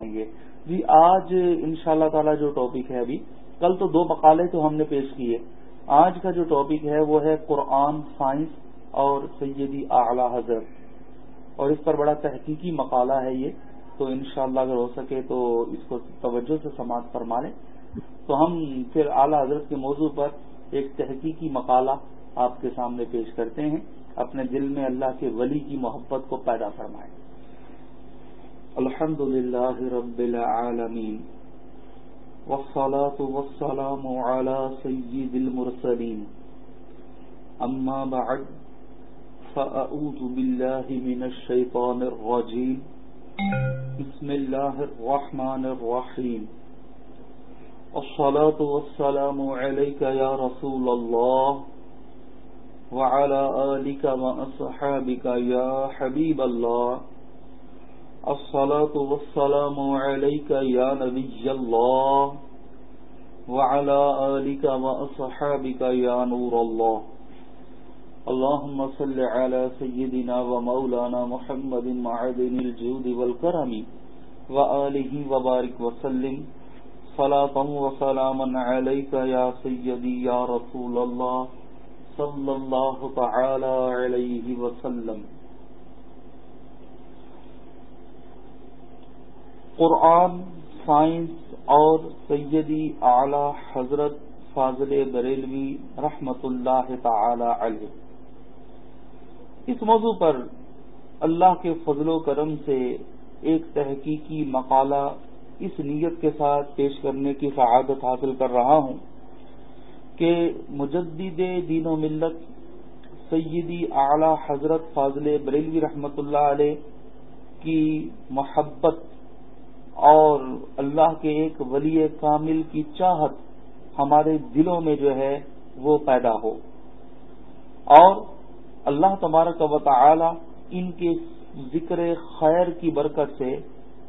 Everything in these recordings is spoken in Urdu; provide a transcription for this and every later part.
جی آج ان شاء اللہ تعالی جو ٹاپک ہے ابھی، کل تو دو مقالے تو ہم نے پیش کیے۔ آج کا جو ٹاپک ہے وہ ہے قرآن سائنس اور سیدی اعلی حضرت۔ اور اس پر بڑا تحقیقی مقالہ ہے یہ۔ تو انشاءاللہ اگر ہو سکے تو اس کو توجہ سے سماعت فرما لیں۔ تو ہم پھر اعلی حضرت کے موضوع پر ایک تحقیقی مقالہ آپ کے سامنے پیش کرتے ہیں۔ اپنے دل میں اللہ کے ولی کی محبت کو پیدا فرمائیں۔ الحمد لله رب العالمين والصلاة والسلام على سيد المرسلين. أما بعد، فأعوذ بالله من الشيطان الرجيم. بسم الله الرحمن الرحيم. الصلاة والسلام عليك يا رسول الله وعلى آلك وأصحابك يا حبيب الله. الصلاة والسلام عليك يا نبي الله وعلى آلك وأصحابك يا نور الله. اللهم صل على سيدنا ومولانا محمد معدن الجود والكرم وآله وبارك وسلم. صلاة وسلاما عليك يا سيدي يا رسول الله صلى الله تعالى عليه وسلم. قرآن، سائنس اور سیدی اعلی حضرت فاضل بریلوی رحمت اللہ تعالی علیہ۔ اس موضوع پر اللہ کے فضل و کرم سے ایک تحقیقی مقالہ اس نیت کے ساتھ پیش کرنے کی سعادت حاصل کر رہا ہوں کہ مجدد دین و ملت سیدی اعلی حضرت فاضل بریلوی رحمت اللہ علیہ کی محبت اور اللہ کے ایک ولی کامل کی چاہت ہمارے دلوں میں جو ہے وہ پیدا ہو۔ اور اللہ تبارک و تعالی ان کے ذکر خیر کی برکت سے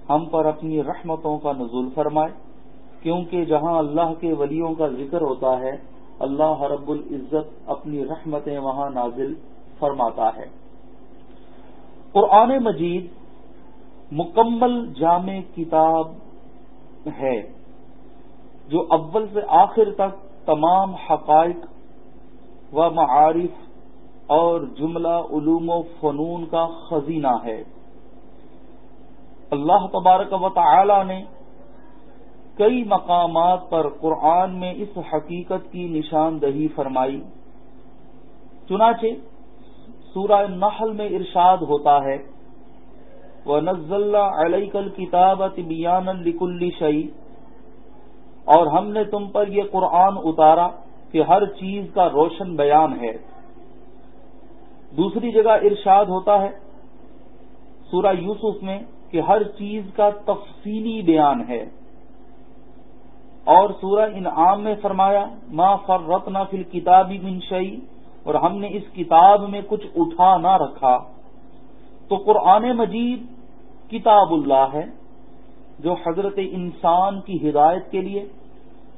ہم پر اپنی رحمتوں کا نزول فرمائے، کیونکہ جہاں اللہ کے ولیوں کا ذکر ہوتا ہے، اللہ رب العزت اپنی رحمتیں وہاں نازل فرماتا ہے۔ قرآن مجید مکمل جامع کتاب ہے جو اول سے آخر تک تمام حقائق و معارف اور جملہ علوم و فنون کا خزینہ ہے۔ اللہ تبارک و تعالی نے کئی مقامات پر قرآن میں اس حقیقت کی نشاندہی فرمائی۔ چنانچہ سورہ نحل میں ارشاد ہوتا ہے وہ نزل علیہ کل کتاب طبیان لکل شعی اور ہم نے تم پر یہ قرآن اتارا کہ ہر چیز کا روشن بیان ہے۔ دوسری جگہ ارشاد ہوتا ہے سورہ یوسف میں کہ ہر چیز کا تفصیلی بیان ہے۔ اور سورہ انعام میں فرمایا، ما فرتنا فل کتابی منشئی اور ہم نے اس کتاب میں کچھ اٹھا نہ رکھا۔ تو قرآن مجید کتاب اللہ ہے، جو حضرت انسان کی ہدایت کے لیے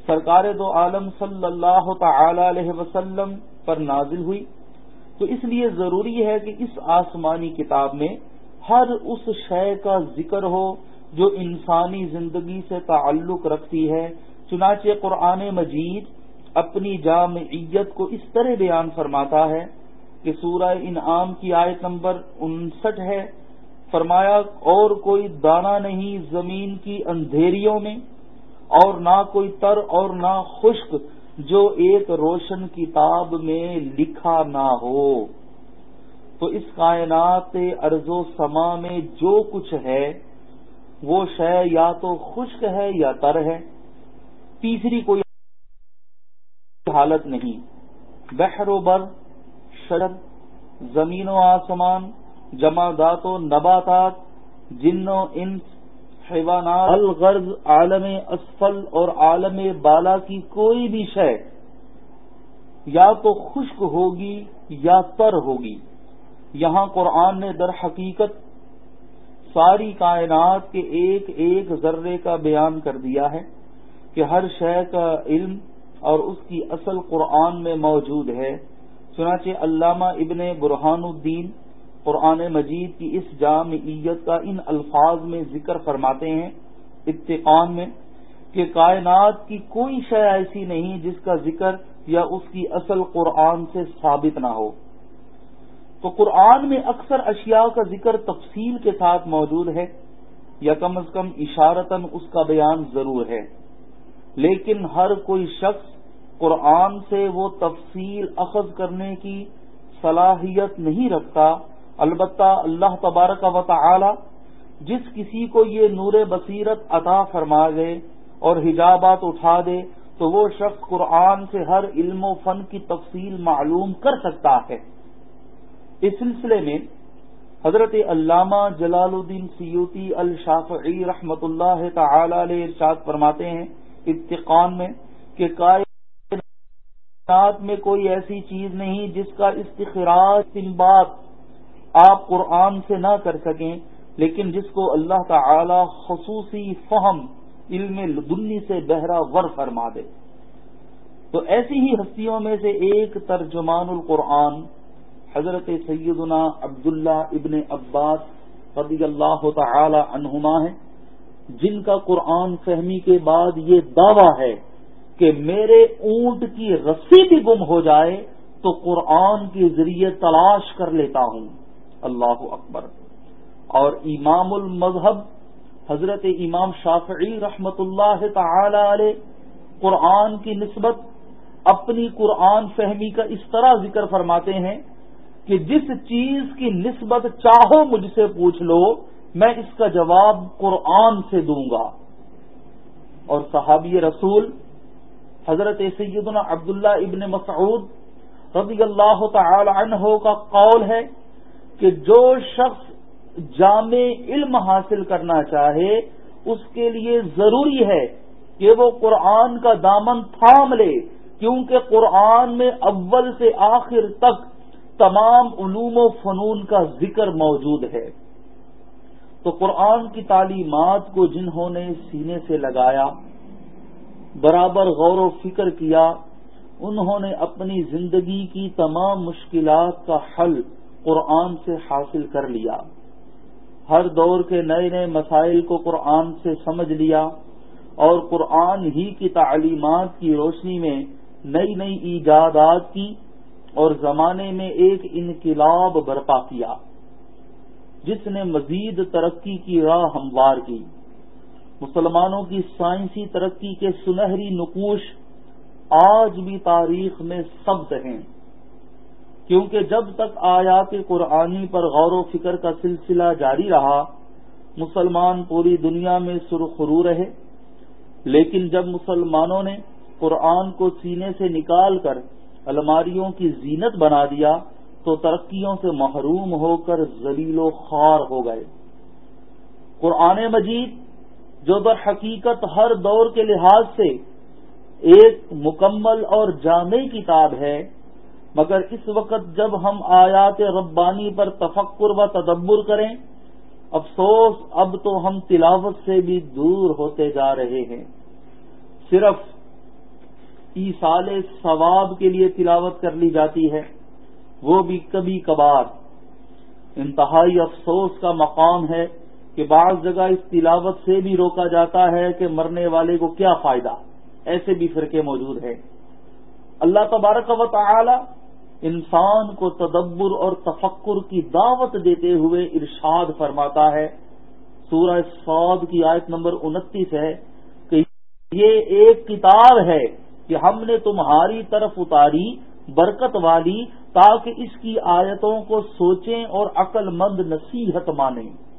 سرکار دو عالم صلی اللہ تعالی علیہ وسلم پر نازل ہوئی۔ تو اس لیے ضروری ہے کہ اس آسمانی کتاب میں ہر اس شے کا ذکر ہو جو انسانی زندگی سے تعلق رکھتی ہے۔ چنانچہ قرآن مجید اپنی جامعیت کو اس طرح بیان فرماتا ہے کہ سورہ انعام کی آیت نمبر انسٹھ ہے، فرمایا، اور کوئی دانہ نہیں زمین کی اندھیریوں میں، اور نہ کوئی تر اور نہ خشک جو ایک روشن کتاب میں لکھا نہ ہو۔ تو اس کائنات ارض و سما میں جو کچھ ہے، وہ شے یا تو خشک ہے یا تر ہے۔ تیسری کوئی حالت نہیں۔ بحر و بر شرد زمین و آسمان، جمادات و نباتات، جن و انس، حیوانات، الغرض، عالم اسفل اور عالم بالا کی کوئی بھی شے یا تو خشک ہوگی یا تر ہوگی۔ یہاں قرآن نے در حقیقت ساری کائنات کے ایک ایک ذرے کا بیان کر دیا ہے کہ ہر شے کا علم اور اس کی اصل قرآن میں موجود ہے۔ چنانچہ علامہ ابن برہان الدین قرآن مجید کی اس جامعیت کا ان الفاظ میں ذکر فرماتے ہیں اتقان میں کہ کائنات کی کوئی شے ایسی نہیں جس کا ذکر یا اس کی اصل قرآن سے ثابت نہ ہو۔ تو قرآن میں اکثر اشیاء کا ذکر تفصیل کے ساتھ موجود ہے، یا کم از کم اشارتاً اس کا بیان ضرور ہے۔ لیکن ہر کوئی شخص قرآن سے وہ تفصیل اخذ کرنے کی صلاحیت نہیں رکھتا، البتہ اللہ تبارک و تعالی جس کسی کو یہ نور بصیرت عطا فرما دے اور حجابات اٹھا دے، تو وہ شخص قرآن سے ہر علم و فن کی تفصیل معلوم کر سکتا ہے۔ اس سلسلے میں حضرت علامہ جلال الدین سیوتی الشافعی رحمت اللہ تعالی علیہ ارشاد فرماتے ہیں، اتقان میں کہ کائنات میں کوئی ایسی چیز نہیں جس کا استخراج بات آپ قرآن سے نہ کر سکیں، لیکن جس کو اللہ تعالی خصوصی فہم، علم لدنی سے بہرا ور فرما دے۔ تو ایسی ہی ہستیوں میں سے ایک ترجمان القرآن، حضرت سیدنا عبداللہ ابن عباس رضی اللہ تعالی عنہما ہے جن کا قرآن فہمی کے بعد یہ دعویٰ ہے کہ میرے اونٹ کی رسی بھی گم ہو جائے تو قرآن کے ذریعے تلاش کر لیتا ہوں۔ اللہ اکبر۔ اور امام المذہب، حضرت امام شافعی رحمت اللہ تعالی علیہ، قرآن کی نسبت اپنی قرآن فہمی کا اس طرح ذکر فرماتے ہیں کہ جس چیز کی نسبت چاہو مجھ سے پوچھ لو، میں اس کا جواب قرآن سے دوں گا۔ اور صحابی رسول حضرت سیدنا عبداللہ ابن مسعود رضی اللہ تعالی عنہ کا قول ہے کہ جو شخص جامع علم حاصل کرنا چاہے، اس کے لیے ضروری ہے کہ وہ قرآن کا دامن تھام لے، کیونکہ قرآن میں اول سے آخر تک تمام علوم و فنون کا ذکر موجود ہے۔ تو قرآن کی تعلیمات کو جنہوں نے سینے سے لگایا برابر غور و فکر کیا، انہوں نے اپنی زندگی کی تمام مشکلات کا حل قرآن سے حاصل کر لیا۔ ہر دور کے نئے نئے مسائل کو قرآن سے سمجھ لیا اور قرآن ہی کی تعلیمات کی روشنی میں نئی نئی ایجادات کی اور زمانے میں ایک انقلاب برپا کیا، جس نے مزید ترقی کی راہ ہموار کی۔ مسلمانوں کی سائنسی ترقی کے سنہری نقوش آج بھی تاریخ میں سبز ہیں۔ کیونکہ جب تک آیات قرآنی پر غور و فکر کا سلسلہ جاری رہا، مسلمان پوری دنیا میں سرخرو رہے۔ لیکن جب مسلمانوں نے قرآن کو سینے سے نکال کر الماریوں کی زینت بنا دیا، تو ترقیوں سے محروم ہو کر ذلیل و خوار ہو گئے۔ قرآن مجید جو در حقیقت ہر دور کے لحاظ سے ایک مکمل اور جامع کتاب ہے، مگر اس وقت جب ہم آیات ربانی پر تفکر و تدبر کریں، افسوس، اب تو ہم تلاوت سے بھی دور ہوتے جا رہے ہیں۔ صرف ایسال ثواب کے لیے تلاوت کر لی جاتی ہے، وہ بھی کبھی کبھار۔ انتہائی افسوس کا مقام ہے کہ بعض جگہ اس تلاوت سے بھی روکا جاتا ہے کہ مرنے والے کو کیا فائدہ؟ ایسے بھی فرقے موجود ہیں۔ اللہ تبارک و تعالی انسان کو تدبر اور تفکر کی دعوت دیتے ہوئے ارشاد فرماتا ہے۔ سورہ سعود کی آیت نمبر انتیس ہے کہ یہ ایک کتاب ہے کہ ہم نے تمہاری طرف اتاری برکت والی تاکہ اس کی آیتوں کو سوچیں اور عقل مند نصیحت مانیں۔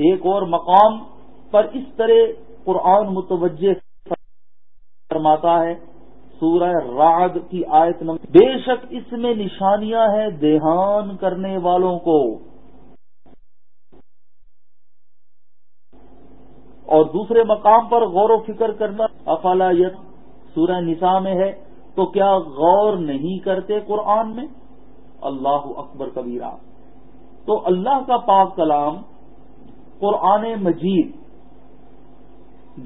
ایک اور مقام پر اس طرح قرآن متوجہ فرماتا ہے، سورہ راگ کی آیت نمبر بے شک اس میں نشانیاں ہیں دیہان کرنے والوں کو۔ اور دوسرے مقام پر غور و فکر کرنا افالایت سورہ نساء میں ہے، تو کیا غور نہیں کرتے قرآن میں؟ اللہ اکبر کبیرہ۔ تو اللہ کا پاک کلام قرآن مجید،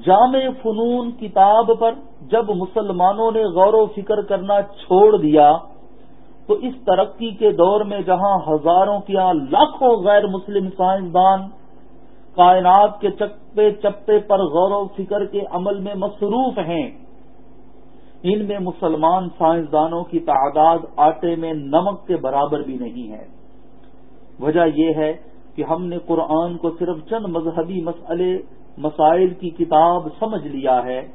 جامع فنون کتاب پر جب مسلمانوں نے غور و فکر کرنا چھوڑ دیا، تو اس ترقی کے دور میں جہاں ہزاروں کیا لاکھوں غیر مسلم سائنسدان کائنات کے چپے چپے پر غور و فکر کے عمل میں مصروف ہیں، ان میں مسلمان سائنسدانوں کی تعداد آٹے میں نمک کے برابر بھی نہیں ہے۔ وجہ یہ ہے کہ ہم نے قرآن کو صرف چند مذہبی مسئلے، مسائل کی کتاب سمجھ لیا ہے۔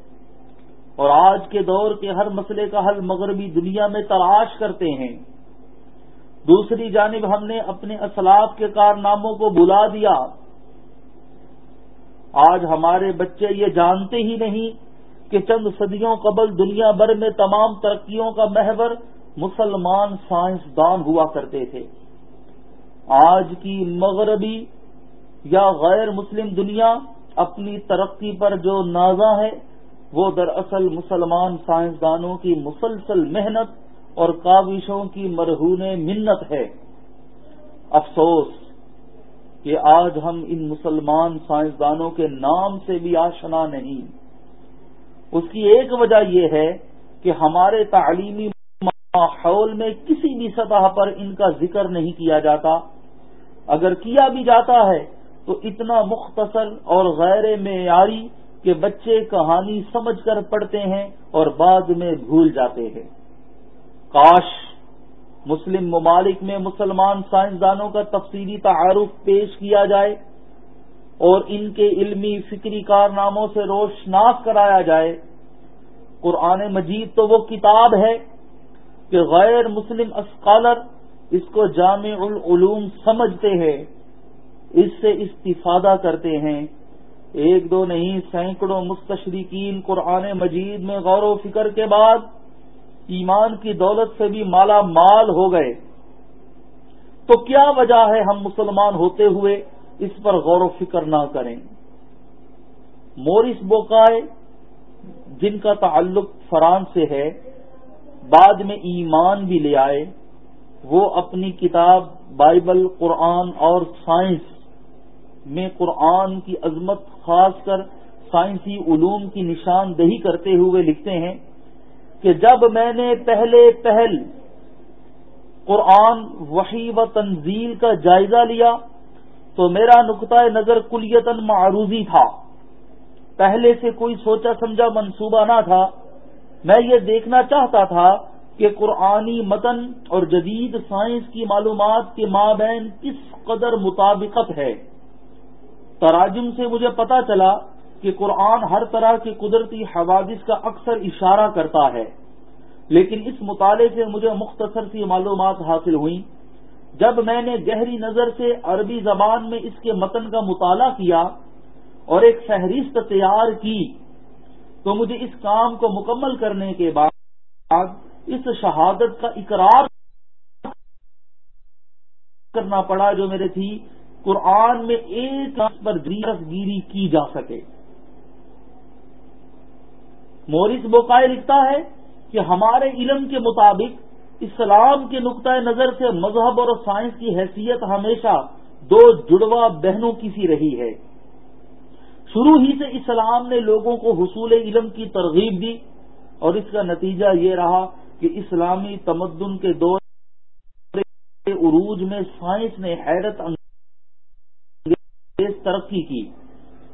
اور آج کے دور کے ہر مسئلے کا حل مغربی دنیا میں تلاش کرتے ہیں۔ دوسری جانب ہم نے اپنے اسلاف کے کارناموں کو بلا دیا۔ آج ہمارے بچے یہ جانتے ہی نہیں کہ چند صدیوں قبل دنیا بھر میں تمام ترقیوں کا محور مسلمان سائنسدان ہوا کرتے تھے۔ آج کی مغربی یا غیر مسلم دنیا اپنی ترقی پر جو نازا ہے، وہ دراصل مسلمان سائنسدانوں کی مسلسل محنت اور کاوشوں کی مرہون منت ہے۔ افسوس کہ آج ہم ان مسلمان سائنسدانوں کے نام سے بھی آشنا نہیں۔ اس کی ایک وجہ یہ ہے کہ ہمارے تعلیمی ماحول میں کسی بھی سطح پر ان کا ذکر نہیں کیا جاتا۔ اگر کیا بھی جاتا ہے تو اتنا مختصر اور غیر معیاری کہ بچے کہانی سمجھ کر پڑھتے ہیں اور بعد میں بھول جاتے ہیں۔ کاش مسلم ممالک میں مسلمان سائنسدانوں کا تفصیلی تعارف پیش کیا جائے اور ان کے علمی فکری کارناموں سے روشناس کرایا جائے۔ قرآن مجید تو وہ کتاب ہے کہ غیر مسلم اسکالر اس کو جامع العلوم سمجھتے ہیں، اس سے استفادہ کرتے ہیں۔ ایک دو نہیں، سینکڑوں مستشرقین قرآن مجید میں غور و فکر کے بعد ایمان کی دولت سے بھی مالا مال ہو گئے۔ تو کیا وجہ ہے ہم مسلمان ہوتے ہوئے اس پر غور و فکر نہ کریں؟ مورس بوکائے، جن کا تعلق فرانس سے ہے، بعد میں ایمان بھی لے آئے۔ وہ اپنی کتاب بائبل، قرآن اور سائنس میں قرآن کی عظمت خاص کر سائنسی علوم کی نشاندہی کرتے ہوئے لکھتے ہیں کہ جب میں نے پہلے پہل قرآن وحی و تنزیل کا جائزہ لیا تو میرا نقطۂ نظر کلیتن معروضی تھا۔ پہلے سے کوئی سوچا سمجھا منصوبہ نہ تھا۔ میں یہ دیکھنا چاہتا تھا کہ قرآنی متن اور جدید سائنس کی معلومات کے مابین کس قدر مطابقت ہے۔ تراجم سے مجھے پتا چلا کہ قرآن ہر طرح کے قدرتی حوادث کا اکثر اشارہ کرتا ہے، لیکن اس مطالعے سے مجھے مختصر سی معلومات حاصل ہوئیں جب میں نے گہری نظر سے عربی زبان میں اس کے متن کا مطالعہ کیا اور ایک فہرست تیار کی، تو مجھے اس کام کو مکمل کرنے کے بعد اس شہادت کا اقرار کرنا پڑا جو میرے تھی، قرآن میں ایک پر گیری کی جا سکے۔ مورس بوکائے لکھتا ہے کہ ہمارے علم کے مطابق اسلام کے نقطۂ نظر سے مذہب اور سائنس کی حیثیت ہمیشہ دو جڑوا بہنوں کی سی رہی ہے۔ شروع ہی سے اسلام نے لوگوں کو حصول علم کی ترغیب دی اور اس کا نتیجہ یہ رہا کہ اسلامی تمدن کے دور عروج میں سائنس نے حیرت انگیز ترقی کی،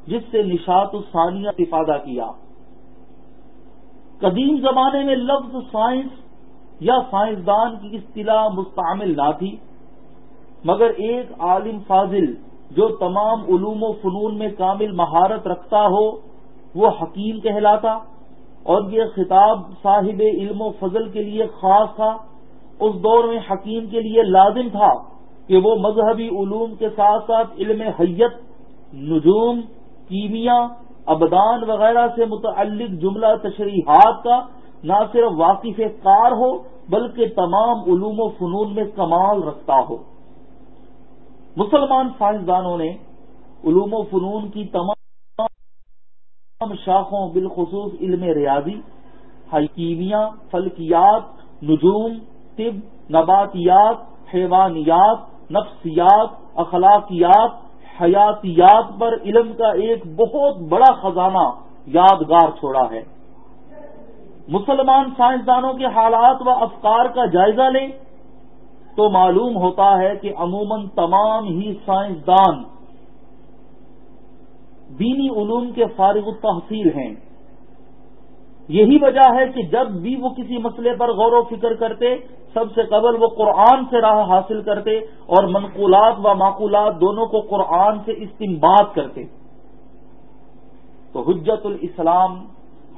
جس سے نشاط الثانیہ استفادہ کیا۔ قدیم زمانے میں لفظ سائنس یا سائنسدان کی اصطلاح مستعمل نہ تھی، مگر ایک عالم فاضل جو تمام علوم و فنون میں کامل مہارت رکھتا ہو، وہ حکیم کہلاتا۔ اور یہ خطاب صاحب علم و فضل کے لیے خاص تھا، اس دور میں حکیم کے لیے لازم تھا کہ وہ مذہبی علوم کے ساتھ ساتھ علم حیت، نجوم، کیمیا، ابدان وغیرہ سے متعلق جملہ تشریحات کا نہ صرف واقف کار ہو، بلکہ تمام علوم و فنون میں کمال رکھتا ہو۔ مسلمان سائنسدانوں نے علوم و فنون کی تمام تمام شاخوں بالخصوص علم ریاضی حکیمیہ فلکیات، نجوم، طب، نباتیات، حیوانیات، نفسیات، اخلاقیات، حیاتیات پر علم کا ایک بہت بڑا خزانہ یادگار چھوڑا ہے۔ مسلمان سائنسدانوں کے حالات و افکار کا جائزہ لیں تو معلوم ہوتا ہے کہ عموماً تمام ہی سائنسدان دینی علوم کے فارغ التحصیل ہیں۔ یہی وجہ ہے کہ جب بھی وہ کسی مسئلے پر غور و فکر کرتے، سب سے قبل وہ قرآن سے راہ حاصل کرتے اور منقولات و معقولات دونوں کو قرآن سے استمباد کرتے۔ تو حجت الاسلام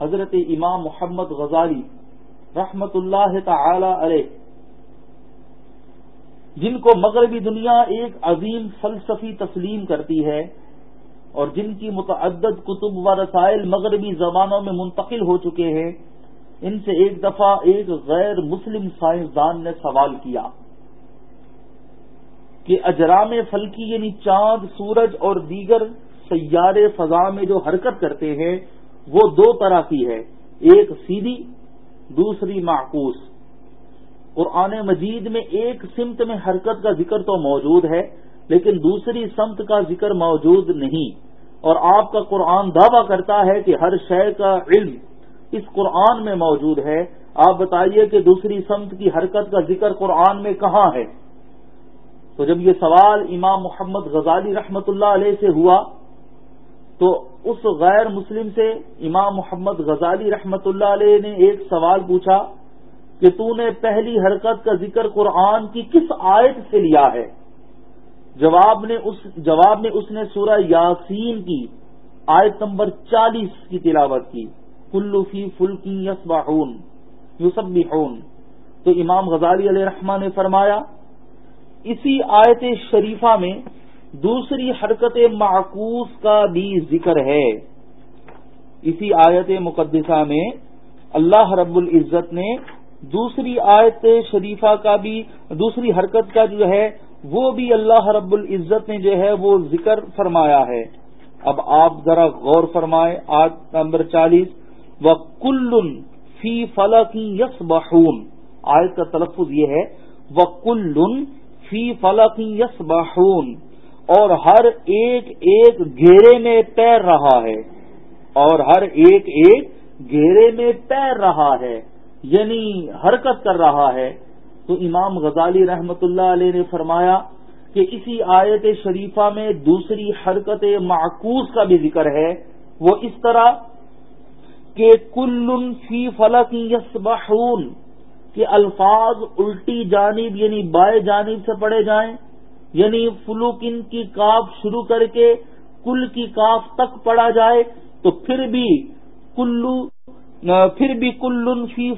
حضرت امام محمد غزالی رحمت اللہ تعالی علیہ، جن کو مغربی دنیا ایک عظیم فلسفی تسلیم کرتی ہے اور جن کی متعدد کتب و رسائل مغربی زبانوں میں منتقل ہو چکے ہیں، ان سے ایک دفعہ ایک غیر مسلم سائنسدان نے سوال کیا کہ اجرام فلکی یعنی چاند، سورج اور دیگر سیارے فضا میں جو حرکت کرتے ہیں، وہ دو طرح کی ہے ایک سیدھی، دوسری معکوس۔ قرآن مجید میں ایک سمت میں حرکت کا ذکر تو موجود ہے، لیکن دوسری سمت کا ذکر موجود نہیں۔ اور آپ کا قرآن دعویٰ کرتا ہے کہ ہر شے کا علم اس قرآن میں موجود ہے۔ آپ بتائیے کہ دوسری سمت کی حرکت کا ذکر قرآن میں کہاں ہے؟ تو جب یہ سوال امام محمد غزالی رحمت اللہ علیہ سے ہوا، تو اس غیر مسلم سے امام محمد غزالی رحمت اللہ علیہ نے ایک سوال پوچھا کہ تو نے پہلی حرکت کا ذکر قرآن کی کس آیت سے لیا ہے؟ جواب نے اس جواب میں اس نے سورہ یاسین کی آیت نمبر چالیس کی تلاوت کی۔ کلو فی فلکی یس باہون یوسف تو امام غزالی علیہ رحمان نے فرمایا، اسی آیت شریفہ میں دوسری حرکت معکوس کا بھی ذکر ہے۔ اسی آیت مقدسہ میں اللہ رب العزت نے دوسری آیت شریفہ کا بھی دوسری حرکت کا جو ہے وہ بھی اللہ رب العزت نے جو ہے وہ ذکر فرمایا ہے۔ اب آپ ذرا غور فرمائے آج نمبر چالیس۔ و کل فی فلکی یس بہون آیت کا تلفظ یہ ہے وہ کل فی فلکی یس بہون اور ہر ایک ایک گھیرے میں تیر رہا ہے۔ اور ہر ایک ایک گھیرے میں تیر رہا ہے۔ یعنی حرکت کر رہا ہے۔ تو امام غزالی رحمت اللہ علیہ نے فرمایا کہ اسی آیت شریفہ میں دوسری حرکت معکوس کا بھی ذکر ہے۔ وہ اس طرح کہ کل فی فلک یس کہ الفاظ الٹی جانب یعنی بائیں جانب سے پڑے جائیں یعنی فلوکن کی کاف شروع کر کے کل کی کاف تک پڑا جائے، تو پھر بھی کلو، پھر بھی کل فی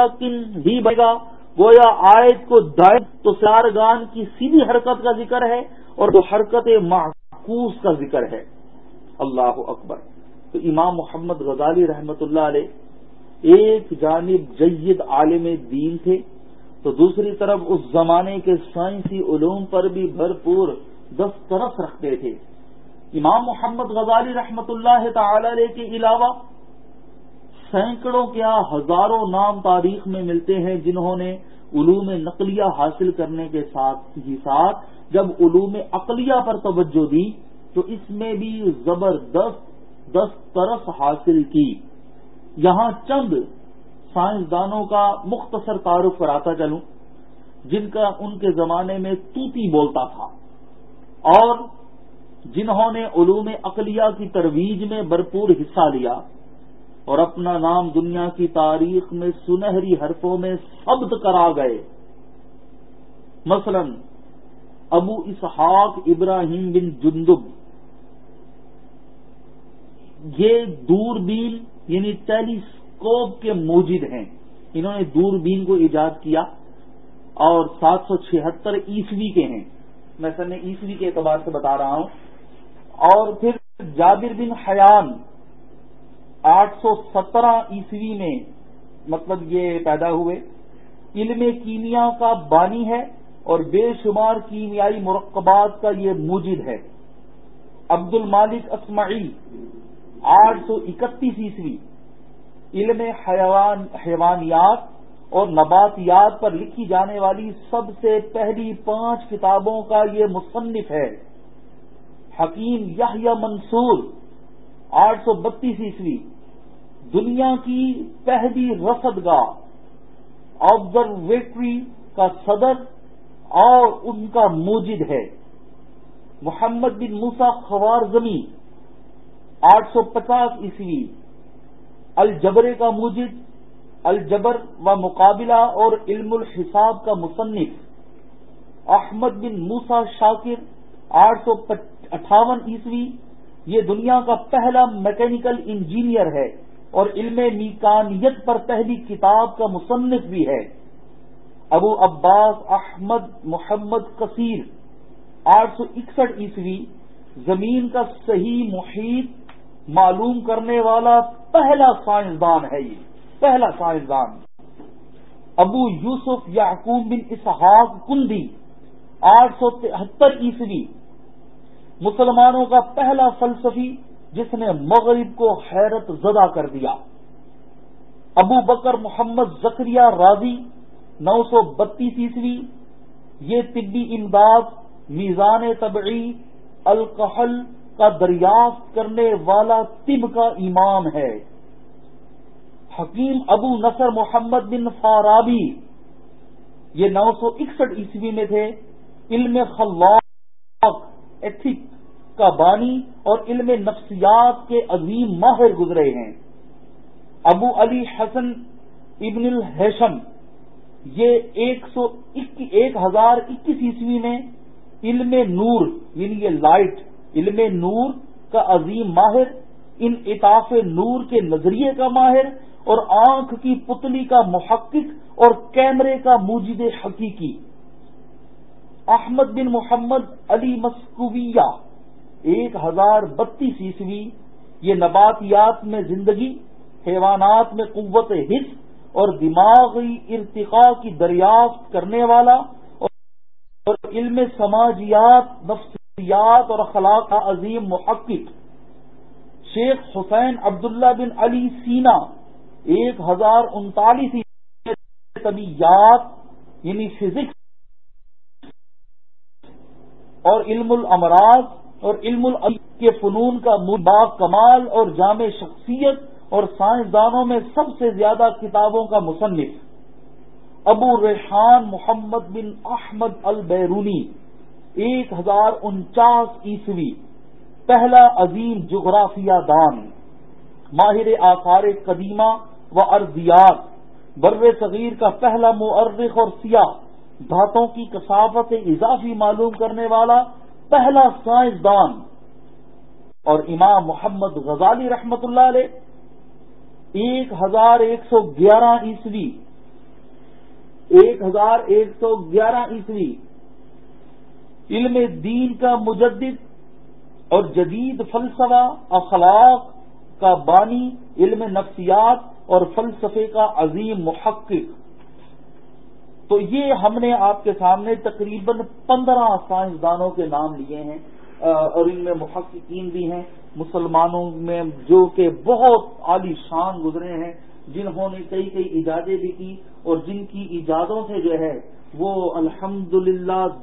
ہی بے گا۔ گویا آیت کو دائیں تو سار گان کی سیدھی حرکت کا ذکر ہے اور وہ حرکت معکوس کا ذکر ہے۔ اللہ اکبر۔ تو امام محمد غزالی رحمت اللہ علیہ ایک جانب جید عالم دین تھے، تو دوسری طرف اس زمانے کے سائنسی علوم پر بھی بھرپور دسترس رکھتے تھے۔ امام محمد غزالی رحمت اللہ تعالی علیہ کے علاوہ سینکڑوں کیا ہزاروں نام تاریخ میں ملتے ہیں جنہوں نے علوم نقلیہ حاصل کرنے کے ساتھ ہی ساتھ جب علوم عقلیہ پر توجہ دی تو اس میں بھی زبردست دسترس حاصل کی۔ یہاں چند سائنسدانوں کا مختصر تعارف کراتا چلوں، جن کا ان کے زمانے میں توتی بولتا تھا اور جنہوں نے علوم عقلیہ کی ترویج میں بھرپور حصہ لیا۔ اور اپنا نام دنیا کی تاریخ میں سنہری حرفوں میں ثبت کرا گئے۔ مثلا، ابو اسحاق ابراہیم بن جندب۔ یہ دوربین یعنی ٹیلیسکوپ کے موجد ہیں۔ انہوں نے دوربین کو ایجاد کیا اور سات سو چھہتر عیسوی کے ہیں۔ میں سر نے عیسوی کے اعتبار سے بتا رہا ہوں۔ اور پھر جابر بن حیان آٹھ سو سترہ عیسوی میں مطلب یہ پیدا ہوئے۔ علم کیمیا کا بانی ہے اور بے شمار کیمیائی مرکبات کا یہ موجد ہے۔ عبد المالک اسمعی آٹھ سو اکتیس عیسوی، علم حیوانیات اور نباتیات پر لکھی جانے والی سب سے پہلی پانچ کتابوں کا یہ مصنف ہے۔ حکیم یحییٰ منصور، آٹھ سو بتیس عیسوی دنیا کی پہلی رسد گاہ آبزرویٹری کا صدر اور ان کا موجد ہے۔ محمد بن موسا خوار زمین آٹھ سو پچاس عیسوی الجبرے کا موجد، الجبر و مقابلہ اور علم الحساب کا مصنف۔ احمد بن موسا شاکر، آٹھ سو اٹھاون عیسوی، یہ دنیا کا پہلا میکینیکل انجینئر ہے۔ اور علم میکانیت پر پہلی کتاب کا مصنف بھی ہے۔ ابو عباس احمد محمد کثیر، آٹھ سو اکسٹھ عیسوی، زمین کا صحیح محیط معلوم کرنے والا پہلا سائنسدان ہے یہ۔ پہلا سائنسدان۔ ابو یوسف یعقوب بن اسحاق کندی، آٹھ سو تہتر عیسوی۔ مسلمانوں کا پہلا فلسفی جس نے مغرب کو حیرت زدہ کر دیا۔ ابو بکر محمد زکریہ راضی، نو سو بتیس عیسوی، یہ طبی امداد، میزان طبعی، الکحل کا دریافت کرنے والا طب کا امام ہے۔ حکیم ابو نصر محمد بن فارابی، یہ نو سو اکسٹھ عیسوی میں تھے۔ علم خلاق ایتھک کا بانی اور علم نفسیات کے عظیم ماہر گزرے ہیں۔ ابو علی حسن ابن الحشم، یہ ایک سو ایک ہزار اکیس عیسوی میں علم نور یعنی یہ لائٹ، علم نور کا عظیم ماہر، ان اطاف نور کے نظریے کا ماہر اور آنکھ کی پتلی کا محقق اور کیمرے کا موجد حقیقی۔ احمد بن محمد علی مسکویہ ایک ہزار بتیس عیسوی، یہ نباتیات میں زندگی، حیوانات میں قوت حص اور دماغی ارتقاء کی دریافت کرنے والا اور علم سماجیات، نفسیات اور اخلاق کا عظیم محقق۔ شیخ حسین عبداللہ بن علی سینا، ایک ہزار انتالیس طبیعت یعنی فزکس اور علم الامراض اور علم العلم کے فنون کا با کمال اور جامع شخصیت اور سائنسدانوں میں سب سے زیادہ کتابوں کا مصنف۔ ابو ریحان محمد بن احمد البیرونی، ایک ہزار انچاس عیسوی، پہلا عظیم جغرافیہ دان۔ ماہر آثار قدیمہ و ارضیات، بر صغیر کا پہلا معرخ اور سیاح دھاتوں کی کثافت اضافی معلوم کرنے والا پہلا سائنسدان اور امام محمد غزالی رحمت اللہ علیہ، ایک ہزار ایک سو گیارہ عیسوی، ایک ہزار ایک سو گیارہ عیسوی، علم دین کا مجدد اور جدید فلسفہ، اخلاق کا بانی، علم نفسیات اور فلسفے کا عظیم محقق۔ تو یہ ہم نے آپ کے سامنے تقریباً پندرہ سائنسدانوں کے نام لیے ہیں اور ان میں محققین بھی ہیں، مسلمانوں میں جو کہ بہت عالی شان گزرے ہیں، جنہوں نے کئی کئی ایجادیں بھی کی اور جن کی ایجادوں سے جو ہے وہ الحمد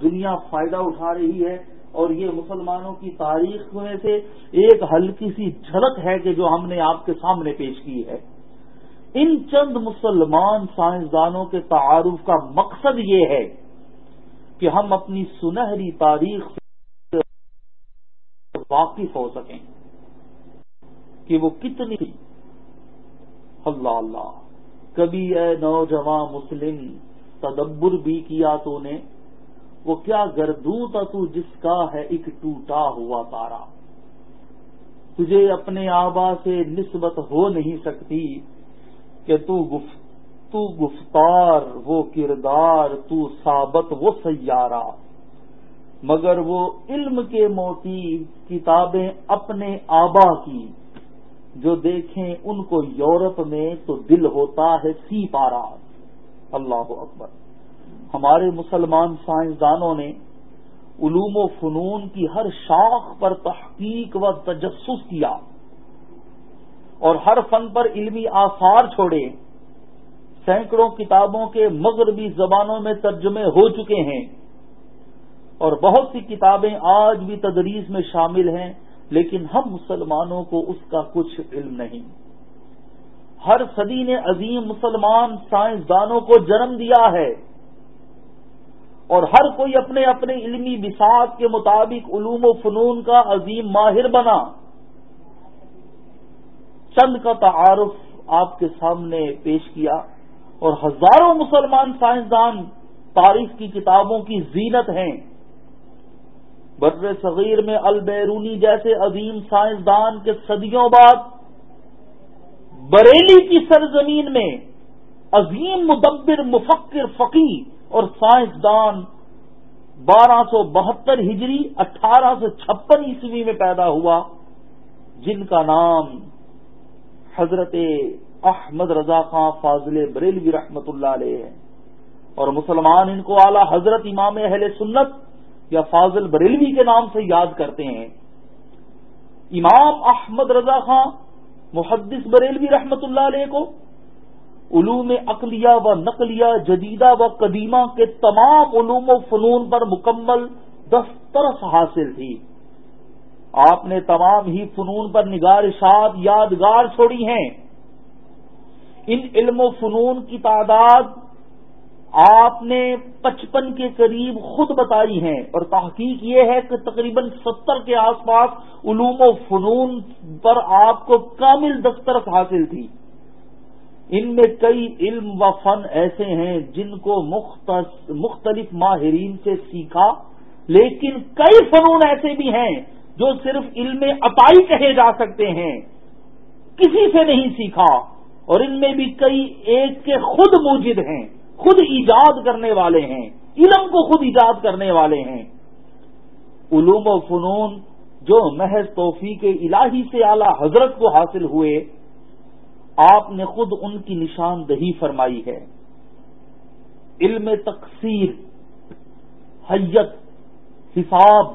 دنیا فائدہ اٹھا رہی ہے۔ اور یہ مسلمانوں کی تاریخ میں سے ایک ہلکی سی جھلک ہے کہ جو ہم نے آپ کے سامنے پیش کی ہے۔ ان چند مسلمان سائنسدانوں کے تعارف کا مقصد یہ ہے کہ ہم اپنی سنہری تاریخ سے واقف ہو سکیں کہ وہ کتنی اللہ اللہ، کبھی اے نوجوان مسلم تدبر بھی کیا تو نے، وہ کیا گردوں تھا تو جس کا ہے ایک ٹوٹا ہوا تارا۔ تجھے اپنے آبا سے نسبت ہو نہیں سکتی کہ تو گفت تو گفتار وہ کردار، تو ثابت وہ سیارہ۔ مگر وہ علم کے موتی کتابیں اپنے آبا کی، جو دیکھیں ان کو یورپ میں تو دل ہوتا ہے سی پارا اللہ اکبر۔ ہمارے مسلمان سائنسدانوں نے علوم و فنون کی ہر شاخ پر تحقیق و تجسس کیا۔ اور ہر فن پر علمی آثار چھوڑے سینکڑوں کتابوں کے مغربی زبانوں میں ترجمے ہو چکے ہیں۔ اور بہت سی کتابیں آج بھی تدریس میں شامل ہیں، لیکن ہم مسلمانوں کو اس کا کچھ علم نہیں۔ ہر صدی نے عظیم مسلمان سائنسدانوں کو جنم دیا ہے۔ اور ہر کوئی اپنے اپنے علمی بساط کے مطابق علوم و فنون کا عظیم ماہر بنا۔ چند کا تعارف آپ کے سامنے پیش کیا اور ہزاروں مسلمان سائنسدان تاریخ کی کتابوں کی زینت ہیں۔ بر صغیر میں البیرونی جیسے عظیم سائنسدان کے صدیوں بعد بریلی کی سرزمین میں عظیم مدبر مفکر فقی اور سائنسدان بارہ سو بہتر ہجری اٹھارہ سو چھپن عیسوی میں پیدا ہوا، جن کا نام حضرت احمد رضا خان فاضل بریلوی رحمت اللہ علیہ اور مسلمان ان کو اعلی حضرت امام اہل سنت یا فاضل بریلوی کے نام سے یاد کرتے ہیں۔ امام احمد رضا خان محدث بریلوی رحمت اللہ علیہ کو علوم اقلیہ و نقلیہ، جدیدہ و قدیمہ کے تمام علوم و فنون پر مکمل دسترس حاصل تھی۔ آپ نے تمام ہی فنون پر نگارشات یادگار چھوڑی ہیں۔ ان علم و فنون کی تعداد آپ نے پچپن کے قریب خود بتائی ہیں اور تحقیق یہ ہے کہ تقریباً ستر کے آس پاس علوم و فنون پر آپ کو کامل دسترس حاصل تھی۔ ان میں کئی علم و فن ایسے ہیں جن کو مختلف ماہرین سے سیکھا، لیکن کئی فنون ایسے بھی ہیں جو صرف علم عطائی کہے جا سکتے ہیں، کسی سے نہیں سیکھا۔ اور ان میں بھی کئی ایک کے خود موجد ہیں، خود ایجاد کرنے والے ہیں، علم کو خود ایجاد کرنے والے ہیں۔ علوم و فنون جو محض توفیق الہی سے اعلی حضرت کو حاصل ہوئے، آپ نے خود ان کی نشاندہی فرمائی ہے۔ علم تقسیر حیت، حساب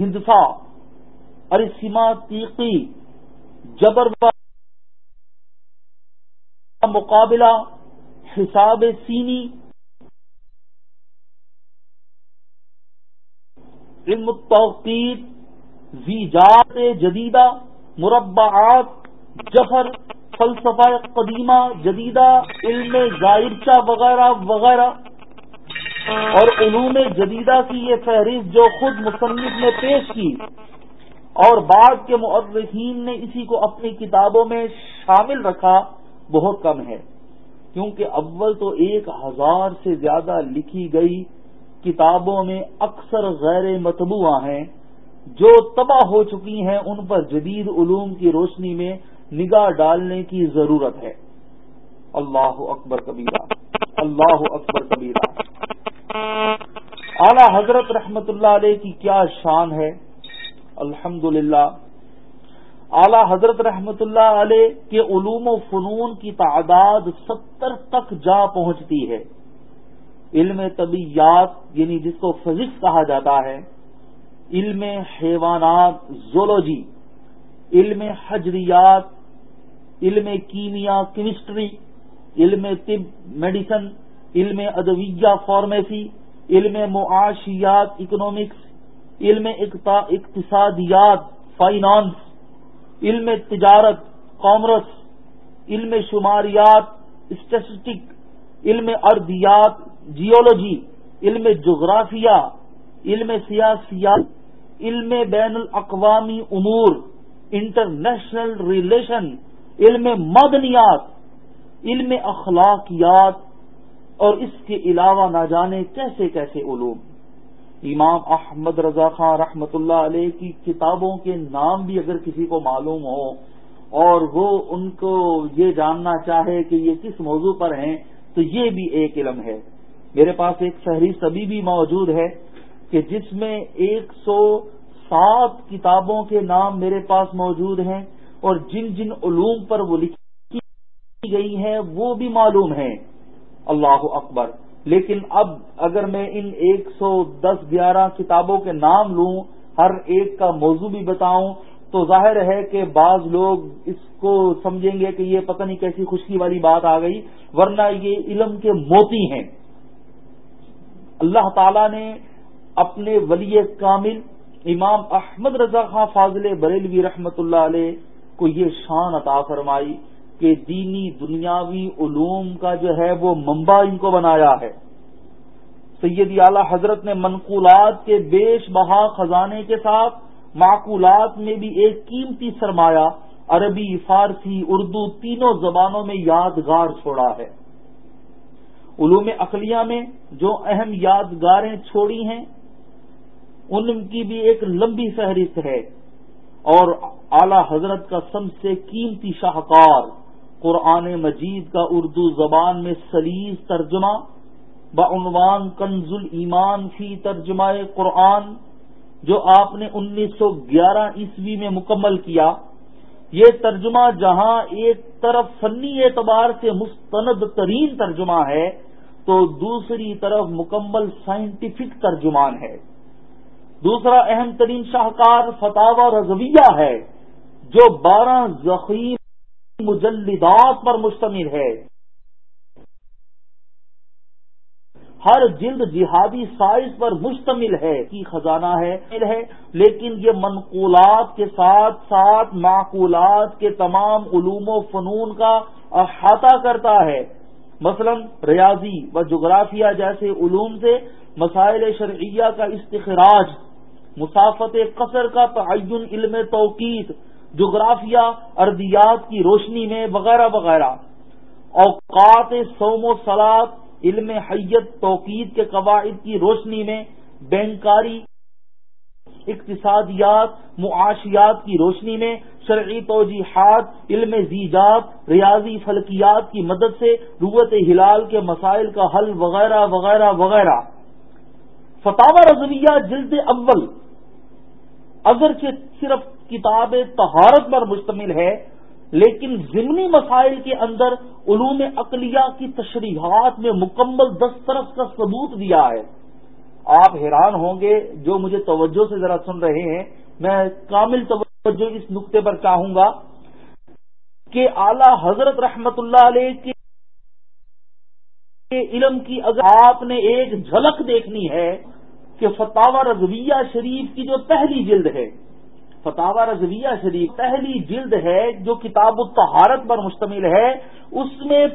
ہندسا ارسما تیقی، جبر مقابلہ، حساب سینی، علم التوقید زیجات جدیدہ، مربعات، جفر، فلسفہ قدیمہ جدیدہ، علم ظاہرچہ وغیرہ وغیرہ۔ اور علوم جدیدہ کی یہ فہرست جو خود مصنف نے پیش کی اور بعد کے مؤرخین نے اسی کو اپنی کتابوں میں شامل رکھا، بہت کم ہے۔ کیونکہ اول تو ایک ہزار سے زیادہ لکھی گئی کتابوں میں اکثر غیر متبوع ہیں۔ جو تباہ ہو چکی ہیں، ان پر جدید علوم کی روشنی میں نگاہ ڈالنے کی ضرورت ہے۔ اللہ اکبر کبیرہ۔ اللہ اکبر کبیرہ۔ اعلی حضرت رحمت اللہ علیہ کی کیا شان ہے۔ الحمد اعلی حضرت رحمت اللہ علیہ کے علوم و فنون کی تعداد ستر تک جا پہنچتی ہے. علم طبیعت یعنی جس کو فزکس کہا جاتا ہے، علم حیوانات، زولوجی، علم حجریات، علم کیمیا، کیمسٹری، علم طب، میڈیسن، علم ادویہ، فارمیسی، علم معاشیات اکنامکس علم اقتصادیات فائنانس علم تجارت کامرس علم شماریات اسٹیٹسٹک علم اردیات جیولوجی علم جغرافیہ، علم سیاسیات، علم بین الاقوامی امور انٹرنیشنل ریلیشن علم مدنیات، علم اخلاقیات، اور اس کے علاوہ نہ جانے کیسے کیسے علوم۔ امام احمد رضا خان رحمت اللہ علیہ کی کتابوں کے نام بھی اگر کسی کو معلوم ہو اور وہ ان کو یہ جاننا چاہے کہ یہ کس موضوع پر ہیں، تو یہ بھی ایک علم ہے۔ میرے پاس ایک فہرست ابھی بھی موجود ہے کہ جس میں ایک سو سات کتابوں کے نام میرے پاس موجود ہیں اور جن جن علوم پر وہ لکھی گئی ہیں، وہ بھی معلوم ہیں۔ اللہ اکبر۔ لیکن اب اگر میں ان ایک سو دس گیارہ کتابوں کے نام لوں، ہر ایک کا موضوع بھی بتاؤں، تو ظاہر ہے کہ بعض لوگ اس کو سمجھیں گے کہ یہ پتہ نہیں کیسی خوشی والی بات آ گئی، ورنہ یہ علم کے موتی ہیں۔ اللہ تعالی نے اپنے ولی کامل امام احمد رضا خان فاضل بریلوی رحمت اللہ علیہ کو یہ شان عطا فرمائی۔ کہ دینی دنیاوی علوم کا جو ہے وہ منبع ان کو بنایا ہے۔ سیدی اعلی حضرت نے منقولات کے بیش بہا خزانے کے ساتھ معقولات میں بھی ایک قیمتی سرمایہ عربی، فارسی، اردو تینوں زبانوں میں یادگار چھوڑا ہے۔ علوم اقلیہ میں جو اہم یادگاریں چھوڑی ہیں، ان کی بھی ایک لمبی فہرست ہے۔ اور اعلی حضرت کا سب سے قیمتی شاہکار قرآن مجید کا اردو زبان میں سلیز ترجمہ، بعنوان کنز ایمان فی ترجمہ قرآن، جو آپ نے انیس سو گیارہ عیسوی میں مکمل کیا۔ یہ ترجمہ جہاں ایک طرف فنی اعتبار سے مستند ترین ترجمہ ہے، تو دوسری طرف مکمل سائنٹیفک ترجمان ہے۔ دوسرا اہم ترین شاہکار فتح رضویہ ہے، جو بارہ ذخیر مجلدات پر مشتمل ہے۔ ہر جلد جہادی سائز پر مشتمل ہے۔ کی خزانہ ہے لیکن یہ منقولات کے ساتھ ساتھ معقولات کے تمام علوم و فنون کا احاطہ کرتا ہے۔ مثلا ریاضی و جغرافیہ جیسے علوم سے مسائل شرعیہ کا استخراج، مسافت قصر کا تعین، علم توقید جغرافیہ، اردیات کی روشنی میں، وغیرہ وغیرہ۔ اوقات سوم و سلاد علم حیت، توقید کے قواعد کی روشنی میں بینکاری، اقتصادیات، معاشیات کی روشنی میں شرعی توجیحات، علم زیجات، ریاضی فلکیات کی مدد سے روت ہلال کے مسائل کا حل، وغیرہ وغیرہ وغیرہ۔ فتح رضویہ جلد اول۔ اگرچہ صرف کتاب تہارت پر مشتمل ہے، لیکن ضمنی مسائل کے اندر علوم اقلیہ کی تشریحات میں مکمل دسترس کا ثبوت دیا ہے۔ آپ حیران ہوں گے جو مجھے توجہ سے ذرا سن رہے ہیں۔ میں کامل توجہ اس نقطے پر چاہوں گا کہ اعلی حضرت رحمت اللہ علیہ کے علم کی اگر آپ نے ایک جھلک دیکھنی ہے کہ فتح رضویہ شریف کی جو پہلی جلد ہے فتح رضویہ شریف پہلی جلد ہے جو کتاب الطہارت پر مشتمل ہے۔ اس میں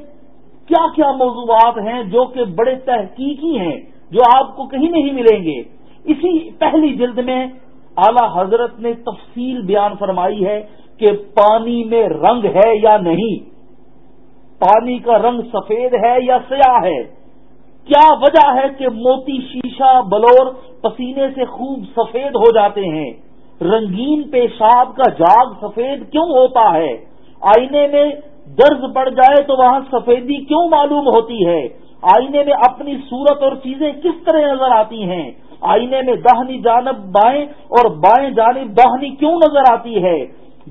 کیا کیا موضوعات ہیں جو کہ بڑے تحقیقی ہیں، جو آپ کو کہیں نہیں ملیں گے۔ اسی پہلی جلد میں اعلی حضرت نے تفصیل بیان فرمائی ہے کہ پانی میں رنگ ہے یا نہیں۔ پانی کا رنگ سفید ہے یا سیاہ ہے۔ کیا وجہ ہے کہ موتی شیشہ بلور پسینے سے خوب سفید ہو جاتے ہیں؟ رنگین پیشاب کا جاگ سفید کیوں ہوتا ہے؟ آئینے میں درد پڑ جائے تو وہاں سفیدی کیوں معلوم ہوتی ہے؟ آئینے میں اپنی صورت اور چیزیں کس طرح نظر آتی ہیں؟ آئینے میں دہنی جانب بائیں اور بائیں جانب دہنی کیوں نظر آتی ہے؟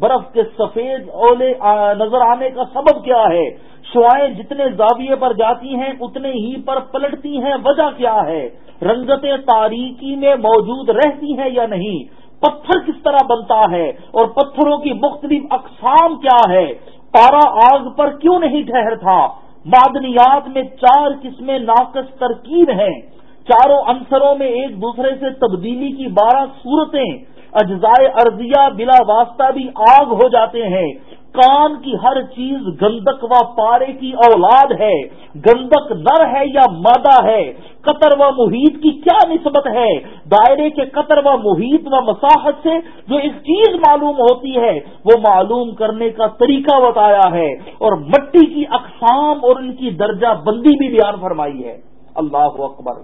برف کے سفید اولے نظر آنے کا سبب کیا ہے؟ شوائیں جتنے زاویے پر جاتی ہیں، اتنے ہی پر پلٹتی ہیں، وجہ کیا ہے؟ رنگتیں تاریکی میں موجود رہتی ہیں یا نہیں؟ پتھر کس طرح بنتا ہے اور پتھروں کی مختلف اقسام کیا ہے؟ پارا آگ پر کیوں نہیں ٹھہرتا معدنیات میں چار قسمیں ناقص ترکیب ہیں۔ چاروں عنصروں میں ایک دوسرے سے تبدیلی کی بارہ صورتیں۔ اجزائے ارضیہ بلا واسطہ بھی آگ ہو جاتے ہیں۔ کان کی ہر چیز گندک و پارے کی اولاد ہے۔ گندک نر ہے یا مادہ ہے۔ قطر و محیط کی کیا نسبت ہے؟ دائرے کے قطر و محیط و مساحت سے جو ایک چیز معلوم ہوتی ہے، وہ معلوم کرنے کا طریقہ بتایا ہے۔ اور مٹی کی اقسام اور ان کی درجہ بندی بھی بیان فرمائی ہے۔ اللہ اکبر۔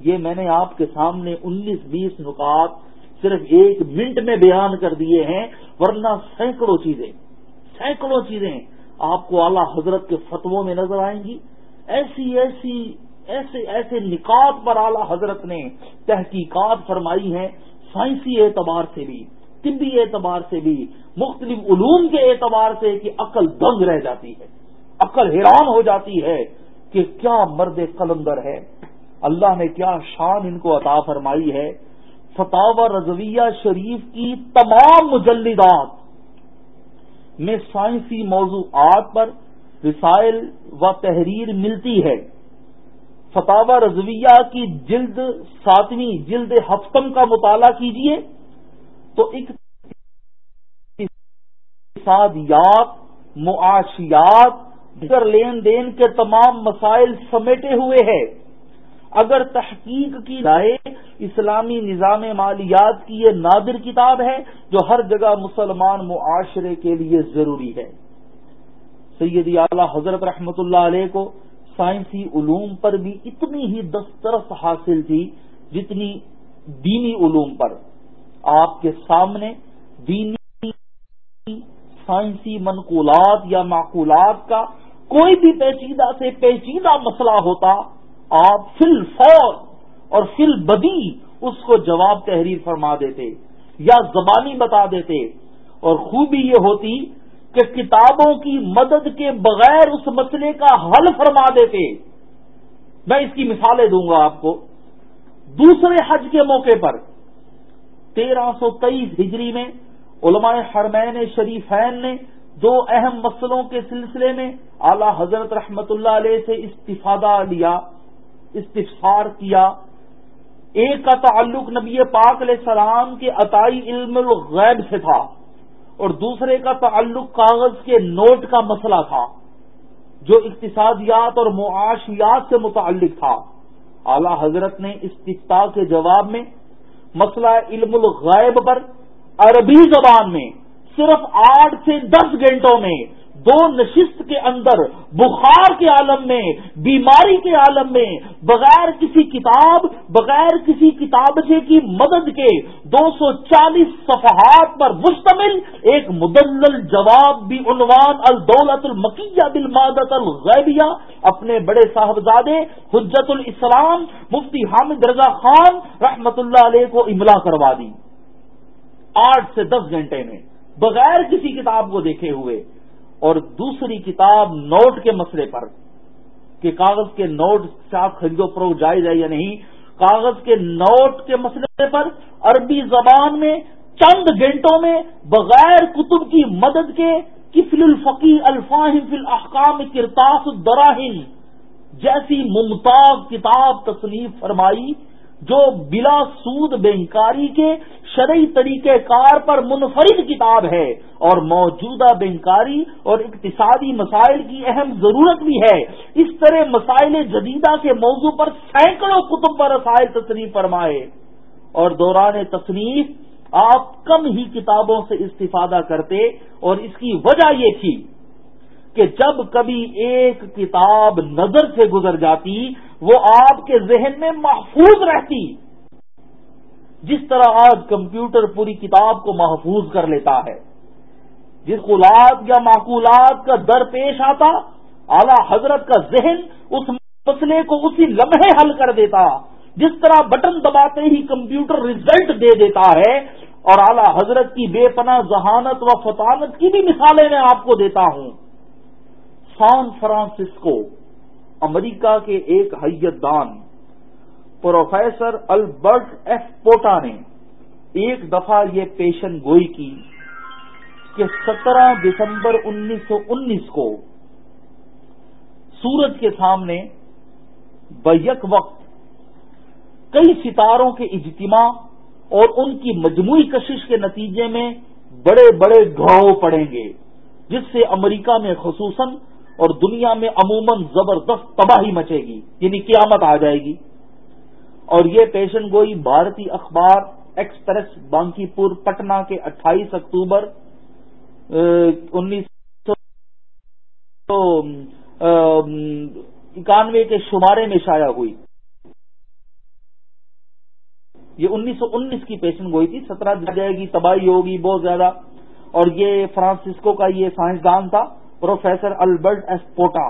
یہ میں نے آپ کے سامنے انیس بیس نکات صرف ایک منٹ میں بیان کر دیے ہیں، ورنہ سینکڑوں چیزیں۔ سینکڑوں چیزیں آپ کو اعلی حضرت کے فتووں میں نظر آئیں گی۔ ایسی ایسی ایسے ایسے نکات پر اعلی حضرت نے تحقیقات فرمائی ہیں سائنسی اعتبار سے بھی، طبی اعتبار سے بھی، مختلف علوم کے اعتبار سے کہ عقل دنگ رہ جاتی ہے، عقل حیران ہو جاتی ہے کہ کیا مرد قلندر ہے۔ اللہ نے کیا شان ان کو عطا فرمائی ہے۔ فتح رضویہ شریف کی تمام مجلدات میں سائنسی موضوعات پر رسائل و تحریر ملتی ہے۔ فتح رضویہ کی جلد ساتویں جلد ہفتم کا مطالعہ کیجیے تو اقتصادیات معاشیات لین دین کے تمام مسائل سمیٹے ہوئے ہیں۔ اگر تحقیق کی رائے اسلامی نظام مالیات کی یہ نادر کتاب ہے جو ہر جگہ مسلمان معاشرے کے لیے ضروری ہے۔ سیدی اعلی حضرت رحمت اللہ علیہ کو سائنسی علوم پر بھی اتنی ہی دسترس حاصل تھی جتنی دینی علوم پر۔ آپ کے سامنے دینی سائنسی منقولات یا معقولات کا کوئی بھی پیچیدہ سے پیچیدہ مسئلہ ہوتا آپ فل فور اور فل بدی اس کو جواب تحریر فرما دیتے یا زبانی بتا دیتے اور خوبی یہ ہوتی کہ کتابوں کی مدد کے بغیر اس مسئلے کا حل فرما دیتے۔ میں اس کی مثالیں دوں گا آپ کو۔ دوسرے حج کے موقع پر تیرہ سو تیئیس ہجری میں علماء حرمین شریفین نے دو اہم مسئلوں کے سلسلے میں اعلی حضرت رحمت اللہ علیہ سے استفادہ لیا۔ استفسار کیا۔ ایک کا تعلق نبی پاک علیہ السلام کے عطائی علم الغیب سے تھا اور دوسرے کا تعلق کاغذ کے نوٹ کا مسئلہ تھا، جو اقتصادیات اور معاشیات سے متعلق تھا۔ اعلی حضرت نے استفتا کے جواب میں مسئلہ علم الغیب پر عربی زبان میں صرف آٹھ سے دس گھنٹوں میں دو نشست کے اندر، بخار کے عالم میں، بیماری کے عالم میں، بغیر کسی کتاب، بغیر کسی کتابچے کی مدد کے دو سو چالیس صفحات پر مشتمل ایک مدلل جواب بھی عنوان الدولت المکیہ بالمادت الغیبیہ، اپنے بڑے صاحبزادے حجت الاسلام مفتی حامد رضا خان رحمت اللہ علیہ کو املا کروا دی۔ آٹھ سے دس گھنٹے میں، بغیر کسی کتاب کو دیکھے ہوئے۔ اور دوسری کتاب نوٹ کے مسئلے پر کہ کاغذ کے نوٹ آپ خریدو فروغ جائز ہے یا نہیں، کاغذ کے نوٹ کے مسئلے پر عربی زبان میں چند گھنٹوں میں بغیر کتب کی مدد کے کفل الفقی الفاہم فی الاحکام کرتاس الدراہم جیسی ممتاز کتاب تصنیف فرمائی جو بلا سود بینکاری کے شرعی طریقہ کار پر منفرد کتاب ہے اور موجودہ بینکاری اور اقتصادی مسائل کی اہم ضرورت بھی ہے۔ اس طرح مسائل جدیدہ کے موضوع پر سینکڑوں کتب پر رسائل تصنیف فرمائے۔ اور دوران تصنیف آپ کم ہی کتابوں سے استفادہ کرتے اور اس کی وجہ یہ تھی کہ جب کبھی ایک کتاب نظر سے گزر جاتی، وہ آپ کے ذہن میں محفوظ رہتی۔ جس طرح آج کمپیوٹر پوری کتاب کو محفوظ کر لیتا ہے۔ جس قلات یا معقولات کا در پیش آتا، اعلی حضرت کا ذہن اس مسئلے کو اسی لمحے حل کر دیتا، جس طرح بٹن دباتے ہی کمپیوٹر ریزلٹ دے دیتا ہے۔ اور اعلی حضرت کی بے پناہ ذہانت و فطانت کی بھی مثالیں میں آپ کو دیتا ہوں۔ سان فرانسسکو، امریکہ کے ایک حیت دان پروفیسر البرٹ ایف پوٹا نے ایک دفعہ یہ پیشن گوئی کی کہ سترہ دسمبر انیس سو انیس کو سورج کے سامنے بیک وقت کئی ستاروں کے اجتماع اور ان کی مجموعی کشش کے نتیجے میں بڑے بڑے گھاؤ پڑیں گے، جس سے امریکہ میں خصوصاً اور دنیا میں عموماً زبردست تباہی مچے گی یعنی قیامت آ جائے گی۔ اور یہ پیشن گوئی بھارتی اخبار ایکسپریس بانکی پور، پٹنہ کے اٹھائیس اکتوبر انیس سو اکانوے کے شمارے میں شائع ہوئی۔ یہ انیس سو انیس کی پیشن گوئی تھی، سترہ جائے گی، تباہی ہوگی بہت زیادہ۔ اور یہ فرانسسکو کا یہ سائنسدان تھا۔ پروفیسر البرٹ ایسپوٹا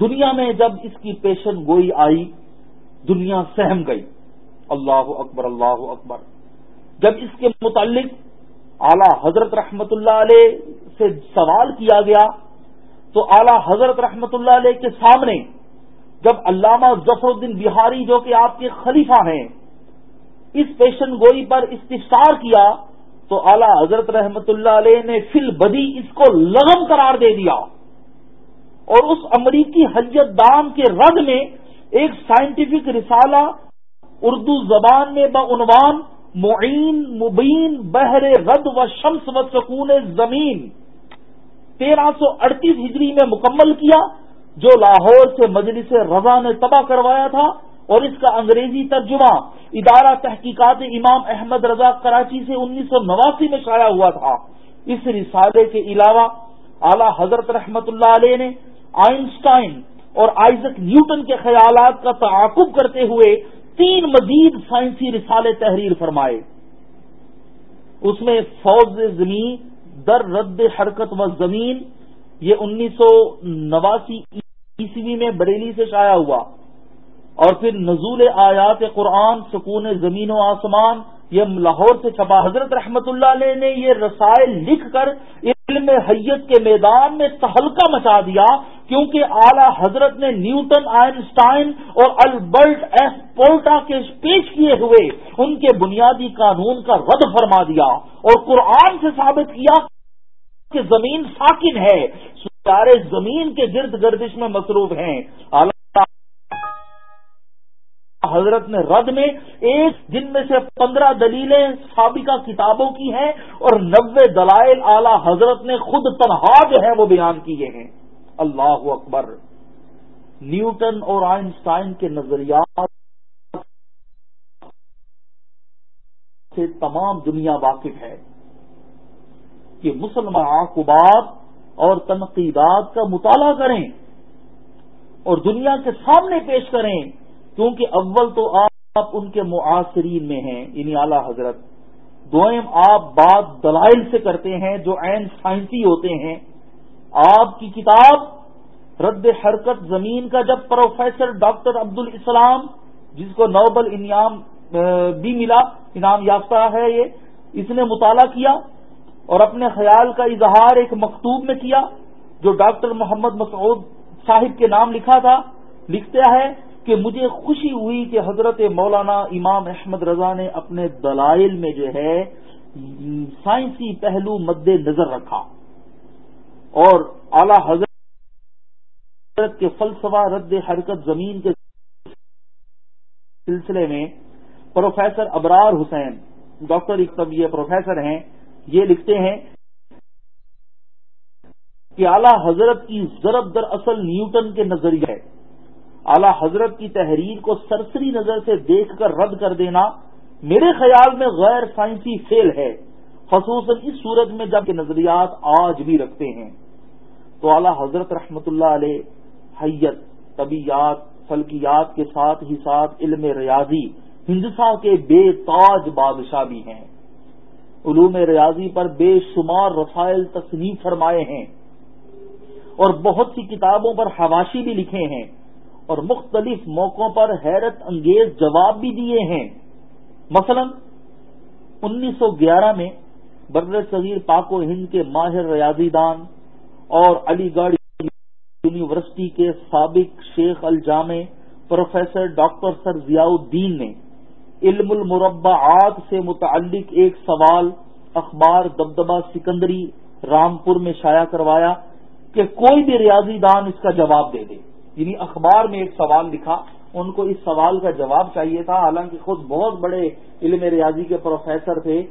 دنیا میں جب اس کی پیشن گوئی آئی، دنیا سہم گئی۔ اللہ اکبر اللہ اکبر۔ جب اس کے متعلق اعلی حضرت رحمت اللہ علیہ سے سوال کیا گیا، تو اعلی حضرت رحمت اللہ علیہ کے سامنے جب علامہ ظفر الدین بہاری جو کہ آپ کے خلیفہ ہیں، اس پیشن گوئی پر استفسار کیا تو اعلی حضرت رحمت اللہ علیہ نے فل بدی اس کو لغم قرار دے دیا اور اس امریکی حجت دام کے رد میں ایک سائنٹیفک رسالہ اردو زبان میں بعنوان معین مبین بحر رد و شمس و سکون زمین تیرہ سو اڑتیس ہجری میں مکمل کیا جو لاہور سے مجلس رضا نے تباہ کروایا تھا اور اس کا انگریزی ترجمہ ادارہ تحقیقات امام احمد رضا کراچی سے انیس سو نواسی میں شائع ہوا تھا۔ اس رسالے کے علاوہ اعلی حضرت رحمت اللہ علیہ نے آئنسٹائن اور آئزک نیوٹن کے خیالات کا تعاقب کرتے ہوئے تین مزید سائنسی رسالے تحریر فرمائے۔ اس میں فوج زمین، در رد حرکت و زمین، یہ انیس سو نواسی عیسوی میں بریلی سے شائع ہوا۔ اور پھر نزول آیات قرآن، سکون زمین و آسمان، یہ لاہور سے چھپا حضرت رحمت اللہ علیہ نے یہ رسائل لکھ کر علم حیت کے میدان میں تہلکہ مچا دیا، کیونکہ اعلی حضرت نے نیوٹن، آئنسٹائن اور البرٹ ایس پولٹا کے پیش کیے ہوئے ان کے بنیادی قانون کا رد فرما دیا اور قرآن سے ثابت کیا کہ زمین ساکن ہے سارے زمین کے گرد گردش میں مصروف ہیں۔ اعلی حضرت نے رد میں ایک جن میں سے پندرہ دلیلیں سابقہ کتابوں کی ہیں اور نبے دلائل اعلی حضرت نے خود تنہا جو ہے وہ بیان کیے ہیں۔ اللہ اکبر۔ نیوٹن اور آئنسٹائن کے نظریات سے تمام دنیا واقف ہے کہ مسلمان عقوبات اور تنقیدات کا مطالعہ کریں اور دنیا کے سامنے پیش کریں۔ کیونکہ اول تو آپ ان کے معاصرین میں ہیں یعنی اعلی حضرت۔ دوئم آپ بات دلائل سے کرتے ہیں جو عین سائنسی ہوتے ہیں۔ آپ کی کتاب رد حرکت زمین کا جب پروفیسر ڈاکٹر عبد الاسلام جس کو نوبل انعام بھی ملا، انعام یافتہ ہے یہ، اس نے مطالعہ کیا اور اپنے خیال کا اظہار ایک مکتوب میں کیا، جو ڈاکٹر محمد مسعود صاحب کے نام لکھا تھا لکھتا ہے کہ مجھے خوشی ہوئی کہ حضرت مولانا امام احمد رضا نے اپنے دلائل میں جو ہے، سائنسی پہلو مد نظر رکھا۔ اور اعلی حضرت کے فلسفہ رد حرکت زمین کے سلسلے میں پروفیسر ابرار حسین، ڈاکٹر اقتب یہ پروفیسر ہیں، یہ لکھتے ہیں کہ اعلی حضرت کی ضرب در اصل نیوٹن کے نظریہ ہے اعلی حضرت کی تحریر کو سرسری نظر سے دیکھ کر رد کر دینا میرے خیال میں غیر سائنسی فیل ہے، خصوصاً اس صورت میں جبکہ نظریات آج بھی رکھتے ہیں۔ تو اعلی حضرت رحمت اللہ علیہ حیت طبیعت فلکیات کے ساتھ ہی ساتھ علم ریاضی ہندسا کے بے تاج بادشاہ بھی ہیں۔ علوم ریاضی پر بے شمار رسائل تصنیف فرمائے ہیں۔ اور بہت سی کتابوں پر حواشی بھی لکھے ہیں۔ اور مختلف موقعوں پر حیرت انگیز جواب بھی دیے ہیں۔ مثلا، انیس سو گیارہ میں بر صغیر پاک و ہند کے ماہر ریاضی دان اور علی گڑھ یونیورسٹی کے سابق شیخ الجامع professor doctor sir Zia uddin نے علم المربعات سے متعلق ایک سوال، اخبار دبدبہ سکندری، رامپور میں شائع کروایا کہ کوئی بھی ریاضی دان اس کا جواب دے دے۔ یعنی اخبار میں ایک سوال لکھا، ان کو اس سوال کا جواب چاہیے تھا۔ حالانکہ خود بہت بڑے علم ریاضی کے پروفیسر تھے،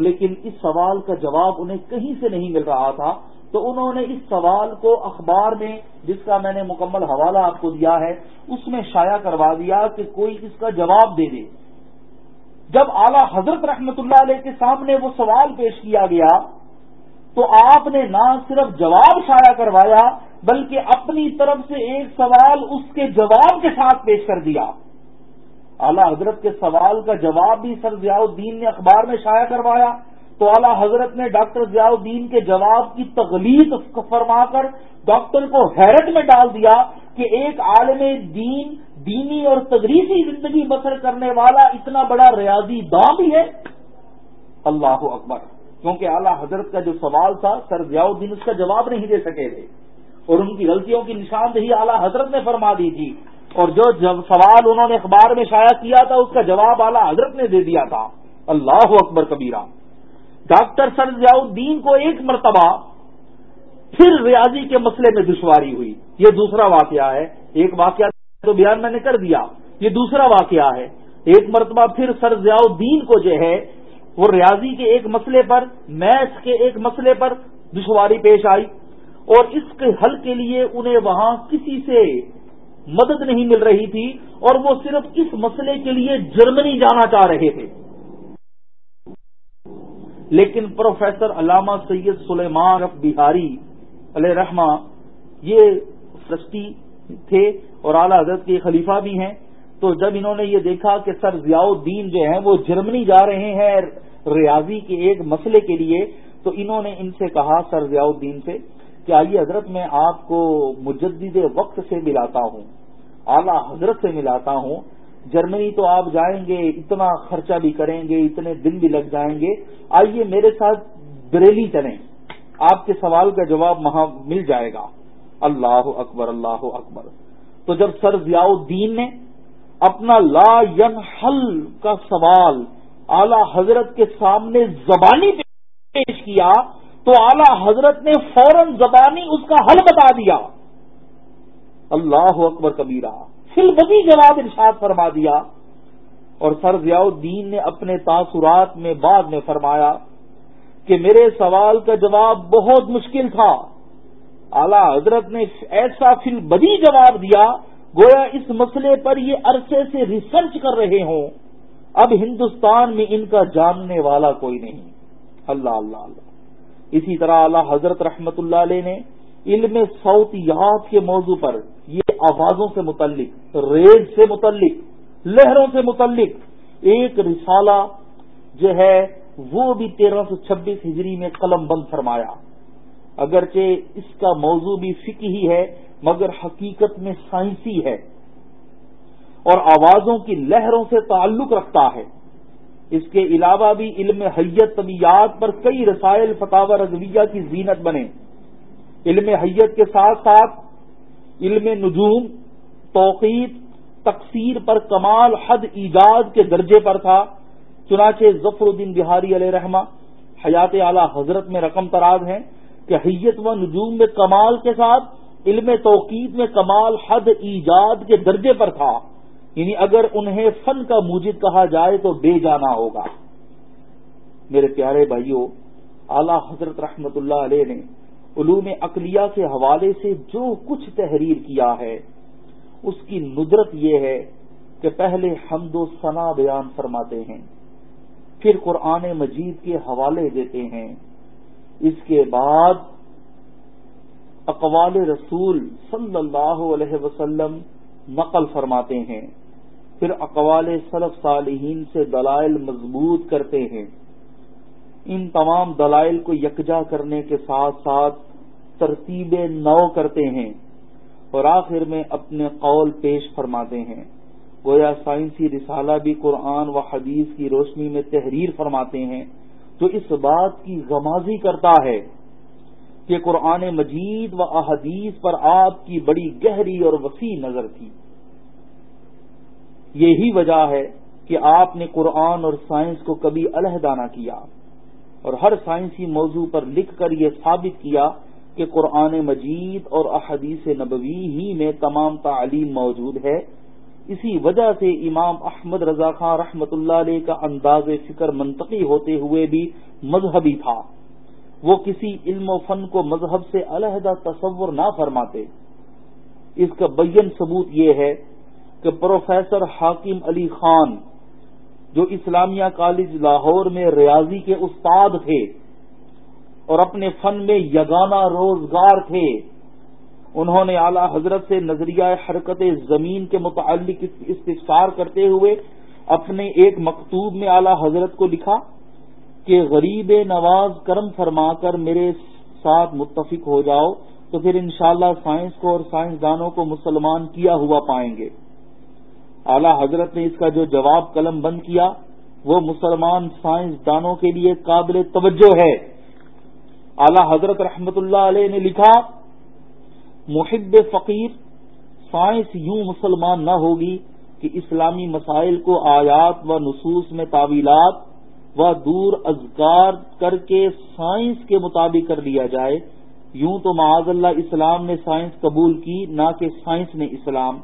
لیکن اس سوال کا جواب انہیں کہیں سے نہیں مل رہا تھا۔ تو انہوں نے اس سوال کو اخبار میں، جس کا میں نے مکمل حوالہ آپ کو دیا ہے، اس میں شائع کروا دیا کہ کوئی اس کا جواب دے دے۔ جب اعلی حضرت رحمت اللہ علیہ کے سامنے وہ سوال پیش کیا گیا تو آپ نے نہ صرف جواب شائع کروایا بلکہ اپنی طرف سے ایک سوال اس کے جواب کے ساتھ پیش کر دیا۔ اعلی حضرت کے سوال کا جواب بھی سر ضیاء الدین نے اخبار میں شائع کروایا۔ تو اعلی حضرت نے ڈاکٹر ضیاء الدین کے جواب کی تغلیق فرما کر ڈاکٹر کو حیرت میں ڈال دیا کہ ایک عالم دین، دینی اور تدریسی زندگی بسر کرنے والا اتنا بڑا ریاضی داں بھی ہے۔ اللہ اکبر۔ کیونکہ اعلی حضرت کا جو سوال تھا، سر ضیاء الدین اس کا جواب نہیں دے سکے تھے۔ اور ان کی غلطیوں کی نشاندہی اعلی حضرت نے فرما دی تھی۔ اور جو سوال انہوں نے اخبار میں شائع کیا تھا، اس کا جواب اعلی حضرت نے دے دیا تھا۔ اللہ اکبر کبیرہ۔ ڈاکٹر سر ضیاء الدین کو ایک مرتبہ پھر ریاضی کے مسئلے میں دشواری ہوئی۔ یہ دوسرا واقعہ ہے۔ ایک واقعہ تو بیان میں نے کر دیا۔ یہ دوسرا واقعہ ہے۔ ایک مرتبہ پھر سر ضیاء الدین کو جو ہے وہ ریاضی کے ایک مسئلے پر میتھ کے ایک مسئلے پر دشواری پیش آئی اور اس کے حل کے لیے انہیں وہاں کسی سے مدد نہیں مل رہی تھی اور وہ صرف اس مسئلے کے لیے جرمنی جانا چاہ رہے تھے۔ لیکن پروفیسر علامہ سید سلیمان بہاری علیہ رحمہ یہ ٹرسٹی تھے اور اعلی حضرت کے خلیفہ بھی ہیں۔ تو جب انہوں نے یہ دیکھا کہ سر ضیاء الدین جو ہیں وہ جرمنی جا رہے ہیں ریاضی کے ایک مسئلے کے لیے تو انہوں نے ان سے کہا سر ضیاء الدین سے کہ آئیے حضرت میں آپ کو مجدد وقت سے ملاتا ہوں، اعلی حضرت سے ملاتا ہوں۔ جرمنی تو آپ جائیں گے، اتنا خرچہ بھی کریں گے، اتنے دن بھی لگ جائیں گے۔ آئیے میرے ساتھ بریلی چلیں۔ آپ کے سوال کا جواب وہاں مل جائے گا۔ اللہ اکبر اللہ اکبر۔ تو جب سر ضیاء الدین نے اپنا لا ینحل کا سوال اعلی حضرت کے سامنے زبانی پیش کیا تو اعلی حضرت نے فوراً زبانی اس کا حل بتا دیا۔ اللہ اکبر کبیرہ۔ فل بگی جواب ارشاد فرما دیا۔ اور سر ضیاء الدین نے اپنے تاثرات میں بعد میں فرمایا کہ میرے سوال کا جواب بہت مشکل تھا۔ اعلی حضرت نے ایسا فل بدی جواب دیا، گویا اس مسئلے پر یہ عرصے سے ریسرچ کر رہے ہوں۔ اب ہندوستان میں ان کا جاننے والا کوئی نہیں۔ اللہ اللہ اللہ۔ اسی طرح اعلی حضرت رحمت اللہ علیہ نے علم صوتیات کے موضوع پر یہ آوازوں سے متعلق، ریز سے متعلق، لہروں سے متعلق ایک رسالہ جو ہے وہ بھی تیرہ سو چھبیس ہجری میں قلم بند فرمایا۔ اگرچہ اس کا موضوع بھی فکی ہی ہے، مگر حقیقت میں سائنسی ہے۔ اور آوازوں کی لہروں سے تعلق رکھتا ہے۔ اس کے علاوہ بھی علم حیت طبیعت پر کئی رسائل فتح رضویہ کی زینت بنے۔ علم حیت کے ساتھ ساتھ علم نجوم توقید تقسیر پر کمال، حد، ایجاد کے درجے پر تھا۔ چنانچہ ظفر الدین بہاری علیہ رحمہ حیات اعلی حضرت میں رقم تراز ہیں کہ حیت و نجوم میں کمال کے ساتھ، علم توقید میں کمال، حد، ایجاد کے درجے پر تھا۔ یعنی اگر انہیں فن کا موجد کہا جائے تو بے جانا ہوگا۔ میرے پیارے بھائیوں اعلی حضرت رحمت اللہ علیہ نے علوم اقلیہ کے حوالے سے جو کچھ تحریر کیا ہے، اس کی ندرت یہ ہے کہ پہلے حمد و ثنا بیان فرماتے ہیں، پھر قرآن مجید کے حوالے دیتے ہیں۔ اس کے بعد اقوال رسول صلی اللہ علیہ وسلم نقل فرماتے ہیں۔ پھر اقوال صلف صالحین سے دلائل مضبوط کرتے ہیں۔ ان تمام دلائل کو یکجا کرنے کے ساتھ ساتھ ترتیب نو کرتے ہیں اور آخر میں اپنے قول پیش فرماتے ہیں۔ گویا سائنسی رسالہ بھی قرآن و حدیث کی روشنی میں تحریر فرماتے ہیں۔ تو اس بات کی غمازی کرتا ہے کہ قرآن مجید و احادیث پر آپ کی بڑی گہری اور وسیع نظر تھی۔ یہی وجہ ہے کہ آپ نے قرآن اور سائنس کو کبھی علیحدہ نہ کیا اور ہر سائنسی موضوع پر لکھ کر یہ ثابت کیا کہ قرآن مجید اور احادیث نبوی ہی میں تمام تعلیم موجود ہے۔ اسی وجہ سے امام احمد رضا خان رحمت اللہ علیہ کا انداز فکر منطقی ہوتے ہوئے بھی مذہبی تھا۔ وہ کسی علم و فن کو مذہب سے علیحدہ تصور نہ فرماتے۔ اس کا بین ثبوت یہ ہے کہ پروفیسر حاکم علی خان جو اسلامیہ کالج لاہور میں ریاضی کے استاد تھے اور اپنے فن میں یگانہ روزگار تھے، انہوں نے اعلی حضرت سے نظریہ حرکت زمین کے متعلق استفسار کرتے ہوئے اپنے ایک مکتوب میں اعلی حضرت کو لکھا کہ غریب نواز کرم فرما کر میرے ساتھ متفق ہو جاؤ تو پھر انشاءاللہ سائنس کو اور سائنسدانوں کو مسلمان کیا ہوا پائیں گے۔ اعلی حضرت نے اس کا جو جواب قلم بند کیا، وہ مسلمان سائنسدانوں کے لیے قابل توجہ ہے۔ اعلی حضرت رحمت اللہ علیہ نے لکھا، محب فقیر، سائنس یوں مسلمان نہ ہوگی کہ اسلامی مسائل کو آیات و نصوص میں تعویلات و دور ازگار کر کے سائنس کے مطابق کر لیا جائے۔ یوں تو معاذ اللہ اسلام نے سائنس قبول کی، نہ کہ سائنس نے اسلام۔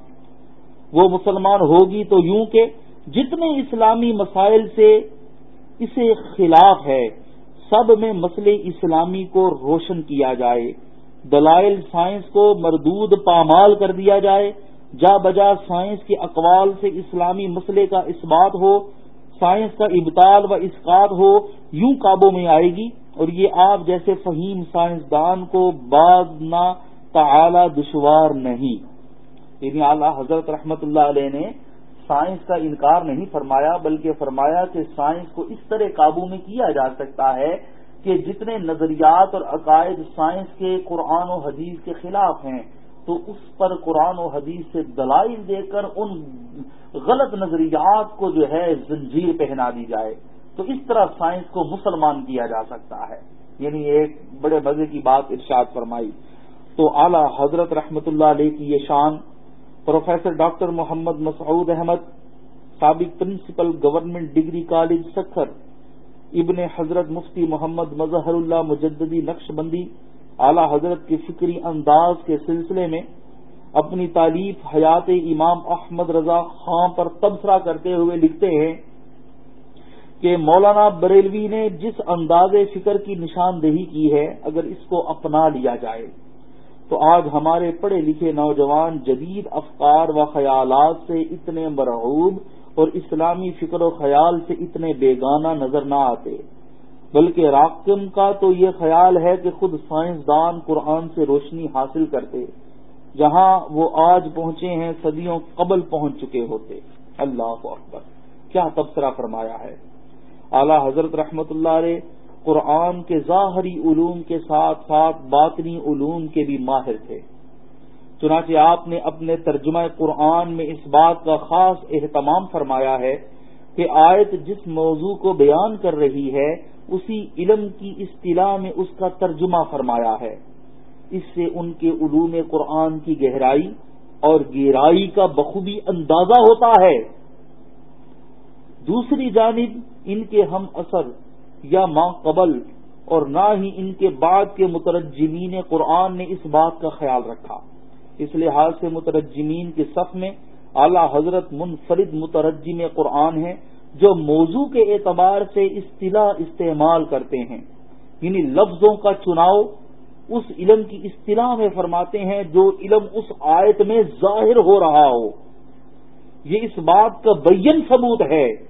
وہ مسلمان ہوگی تو یوں کہ جتنے اسلامی مسائل سے اسے خلاف ہے، سب میں مسئلے اسلامی کو روشن کیا جائے، دلائل سائنس کو مردود پامال کر دیا جائے، جا بجا سائنس کے اقوال سے اسلامی مسئلے کا اس بات ہو، سائنس کا ابتال و اسقات ہو، یوں قابو میں آئے گی۔ اور یہ آپ جیسے فہیم سائنسدان کو بعد نہ تعالی دشوار نہیں۔ یعنی اعلیٰ حضرت رحمت اللہ علیہ نے سائنس کا انکار نہیں فرمایا، بلکہ فرمایا کہ سائنس کو اس طرح قابو میں کیا جا سکتا ہے کہ جتنے نظریات اور عقائد سائنس کے، قرآن و حدیث کے خلاف ہیں، تو اس پر قرآن و حدیث سے دلائل دے کر ان غلط نظریات کو جو ہے زنجیر پہنا دی جائے۔ تو اس طرح سائنس کو مسلمان کیا جا سکتا ہے۔ یعنی ایک بڑے مزے کی بات ارشاد فرمائی۔ تو اعلی حضرت رحمت اللہ علیہ کی یہ شان پروفیسر ڈاکٹر محمد مسعود احمد، سابق principal government degree college Sukkur, ابن حضرت مفتی محمد مظہر اللہ مجددی نقش بندی، اعلی حضرت کے فکری انداز کے سلسلے میں اپنی تعلیف حیات امام احمد رضا خان پر تبصرہ کرتے ہوئے لکھتے ہیں کہ مولانا بریلوی نے جس انداز فکر کی نشاندہی کی ہے، اگر اس کو اپنا لیا جائے۔ تو آج ہمارے پڑھے لکھے نوجوان جدید افکار و خیالات سے اتنے مرعوب اور اسلامی فکر و خیال سے اتنے بیگانہ نظر نہ آتے۔ بلکہ راکم کا تو یہ خیال ہے کہ خود سائنسدان قرآن سے روشنی حاصل کرتے، جہاں وہ آج پہنچے ہیں صدیوں قبل پہنچ چکے ہوتے۔ اللہ اکبر، کیا تبصرہ فرمایا ہے۔ اعلی حضرت رحمت اللہ علیہ قرآن کے ظاہری علوم کے ساتھ ساتھ باطنی علوم کے بھی ماہر تھے۔ چنانچہ آپ نے اپنے ترجمہ قرآن میں اس بات کا خاص اہتمام فرمایا ہے کہ آیت جس موضوع کو بیان کر رہی ہے، اسی علم کی اصطلاح میں اس کا ترجمہ فرمایا ہے۔ اس سے ان کے علوم قرآن کی گہرائی اور گہرائی کا بخوبی اندازہ ہوتا ہے۔ دوسری جانب ان کے ہم اثر یا ماں قبل اور نہ ہی ان کے بعد کے مترجمین قرآن نے اس بات کا خیال رکھا۔ اس لحاظ سے مترجمین کے صف میں اعلی حضرت منفرد مترجم قرآن ہیں جو موضوع کے اعتبار سے اصطلاح استعمال کرتے ہیں۔ یعنی لفظوں کا چناؤ اس علم کی اصطلاح میں فرماتے ہیں جو علم اس آیت میں ظاہر ہو رہا ہو۔ یہ اس بات کا بین ثبوت ہے۔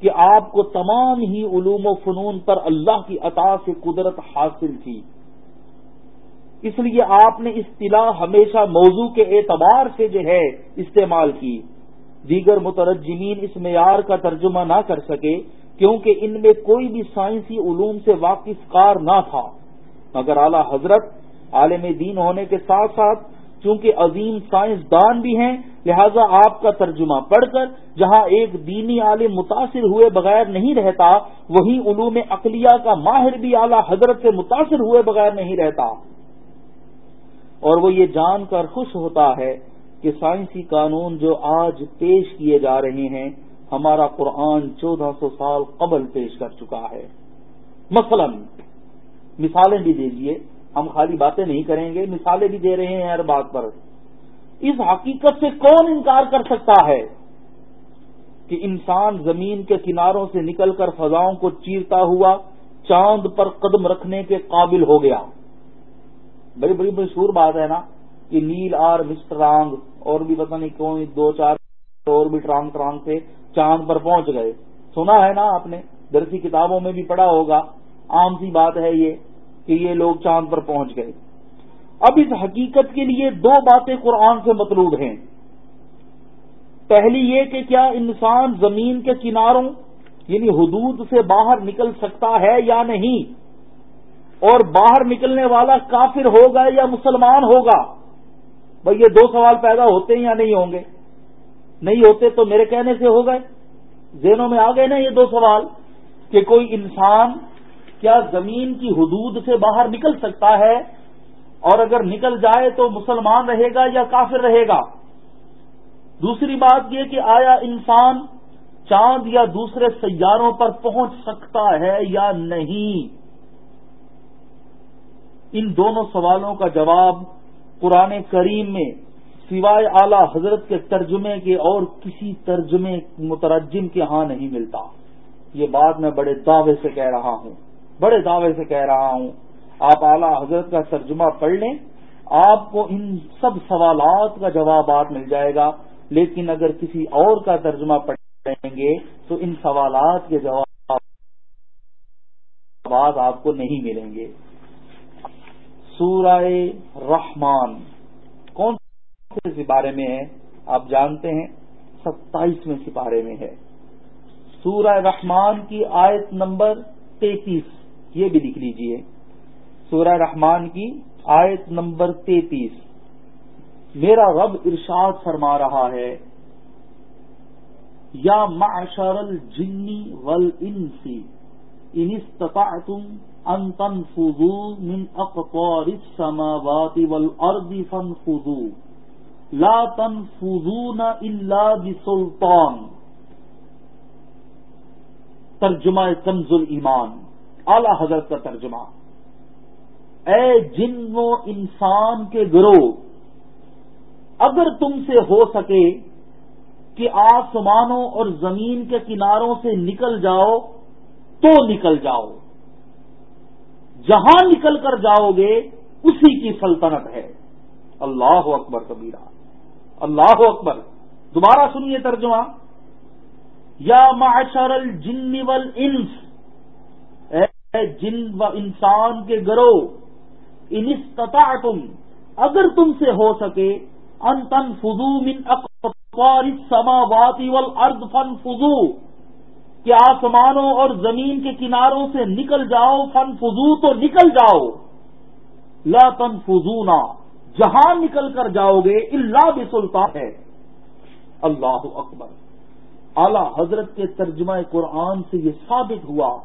کہ آپ کو تمام ہی علوم و فنون پر اللہ کی عطا سے قدرت حاصل تھی۔ اس لیے آپ نے اصطلاح ہمیشہ موضوع کے اعتبار سے جو ہے استعمال کی۔ دیگر مترجمین اس معیار کا ترجمہ نہ کر سکے کیونکہ ان میں کوئی بھی سائنسی علوم سے واقف کار نہ تھا۔ مگر اعلی حضرت عالم دین ہونے کے ساتھ ساتھ چونکہ عظیم سائنسدان بھی ہیں لہذا آپ کا ترجمہ پڑھ کر جہاں ایک دینی عالم متاثر ہوئے بغیر نہیں رہتا وہیں علوم اقلیہ کا ماہر بھی اعلی حضرت سے متاثر ہوئے بغیر نہیں رہتا۔ اور وہ یہ جان کر خوش ہوتا ہے کہ سائنسی قانون جو آج پیش کیے جا رہے ہیں، ہمارا قرآن چودہ سو سال قبل پیش کر چکا ہے۔ مثلا، مثالیں بھی دیجیے ہم خالی باتیں نہیں کریں گے، مثالیں بھی دے رہے ہیں ہر بات پر۔ اس حقیقت سے کون انکار کر سکتا ہے کہ انسان زمین کے کناروں سے نکل کر فضاؤں کو چیرتا ہوا چاند پر قدم رکھنے کے قابل ہو گیا؟ بڑی بڑی مشہور بات ہے نا کہ نیل آر مسٹر اور بھی پتہ نہیں کوئی دو چار اور بھی ٹرانگ ٹرانگ سے چاند پر پہنچ گئے۔ سنا ہے نا آپ نے؟ درسی کتابوں میں بھی پڑھا ہوگا۔ عام سی بات ہے یہ کہ یہ لوگ چاند پر پہنچ گئے۔ اب اس حقیقت کے لیے دو باتیں قرآن سے مطلوب ہیں۔ پہلی یہ کہ کیا انسان زمین کے کناروں یعنی حدود سے باہر نکل سکتا ہے یا نہیں؟ اور باہر نکلنے والا کافر ہوگا یا مسلمان ہوگا؟ بھائی یہ دو سوال پیدا ہوتے ہیں یا نہیں ہوں گے؟ نہیں ہوتے تو میرے کہنے سے ہو گئے ذہنوں میں آ گئے نا یہ دو سوال کہ کوئی انسان کیا زمین کی حدود سے باہر نکل سکتا ہے اور اگر نکل جائے تو مسلمان رہے گا یا کافر رہے گا؟ دوسری بات یہ کہ آیا انسان چاند یا دوسرے سیاروں پر پہنچ سکتا ہے یا نہیں؟ ان دونوں سوالوں کا جواب قرآن کریم میں سوائے اعلی حضرت کے ترجمے کے اور کسی ترجمے مترجم کے ہاں نہیں ملتا۔ یہ بات میں بڑے دعوے سے کہہ رہا ہوں، بڑے دعوے سے کہہ رہا ہوں۔ آپ اعلی حضرت کا ترجمہ پڑھ لیں، آپ کو ان سب سوالات کا جوابات مل جائے گا، لیکن اگر کسی اور کا ترجمہ پڑھیں گے تو ان سوالات کے جواب آپ کو نہیں ملیں گے۔ سورہ رحمان کون سے سپارے میں ہے؟ آپ جانتے ہیں ستائیسویں سپارے میں ہے۔ سورہ رحمان کی آیت نمبر تینتیس، یہ بھی لکھ لیجیے۔ سورہ رحمان کی آیت نمبر تینتیس۔ میرا رب ارشاد فرما رہا ہے، یا معشر الجنی والانسی ان استطعتم ان تنفذوا من اقطار السماوات والارض فانفذوا، لا تنفذون الا بسلطان۔ ترجمہ کنز ایمان اعلی حضرت کا ترجمہ۔ اے جن و انسان کے گروہ، اگر تم سے ہو سکے کہ آسمانوں اور زمین کے کناروں سے نکل جاؤ، تو نکل جاؤ۔ جہاں نکل کر جاؤ گے، اسی کی سلطنت ہے۔ اللہ اکبر کبیرہ۔ اللہ اکبر۔ دوبارہ سنیے ترجمہ۔ یا معشر الجن والانس۔ اے جن و انسان کے گروہ ان استطعتم، اگر تم سے ہو سکے، ان تنفذوا من اقطار السماوات والارض فانفذوا۔ کہ آسمانوں اور زمین کے کناروں سے نکل جاؤ فن فضو تو نکل جاؤ۔ لا تن فضونا جہاں نکل کر جاؤ گے اللہ بھی سلطان ہے۔ اللہ اکبر۔ اعلی حضرت کے ترجمہ قرآن سے یہ ثابت ہوا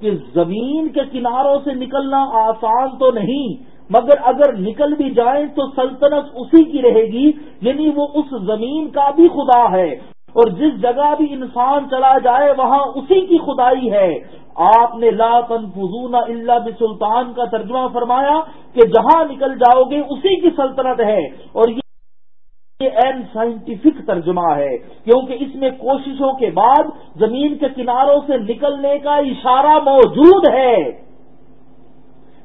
کہ زمین کے کناروں سے نکلنا آسان تو نہیں، مگر اگر نکل بھی جائیں تو سلطنت اسی کی رہے گی یعنی وہ اس زمین کا بھی خدا ہے۔ اور جس جگہ بھی انسان چلا جائے، وہاں اسی کی خدائی ہے۔ آپ نے لا تنفذون اللہ بسلطان کا ترجمہ فرمایا کہ جہاں نکل جاؤ گے اسی کی سلطنت ہے۔ اور یہ این سائنٹیفک ترجمہ ہے، کیونکہ اس میں کوششوں کے بعد زمین کے کناروں سے نکلنے کا اشارہ موجود ہے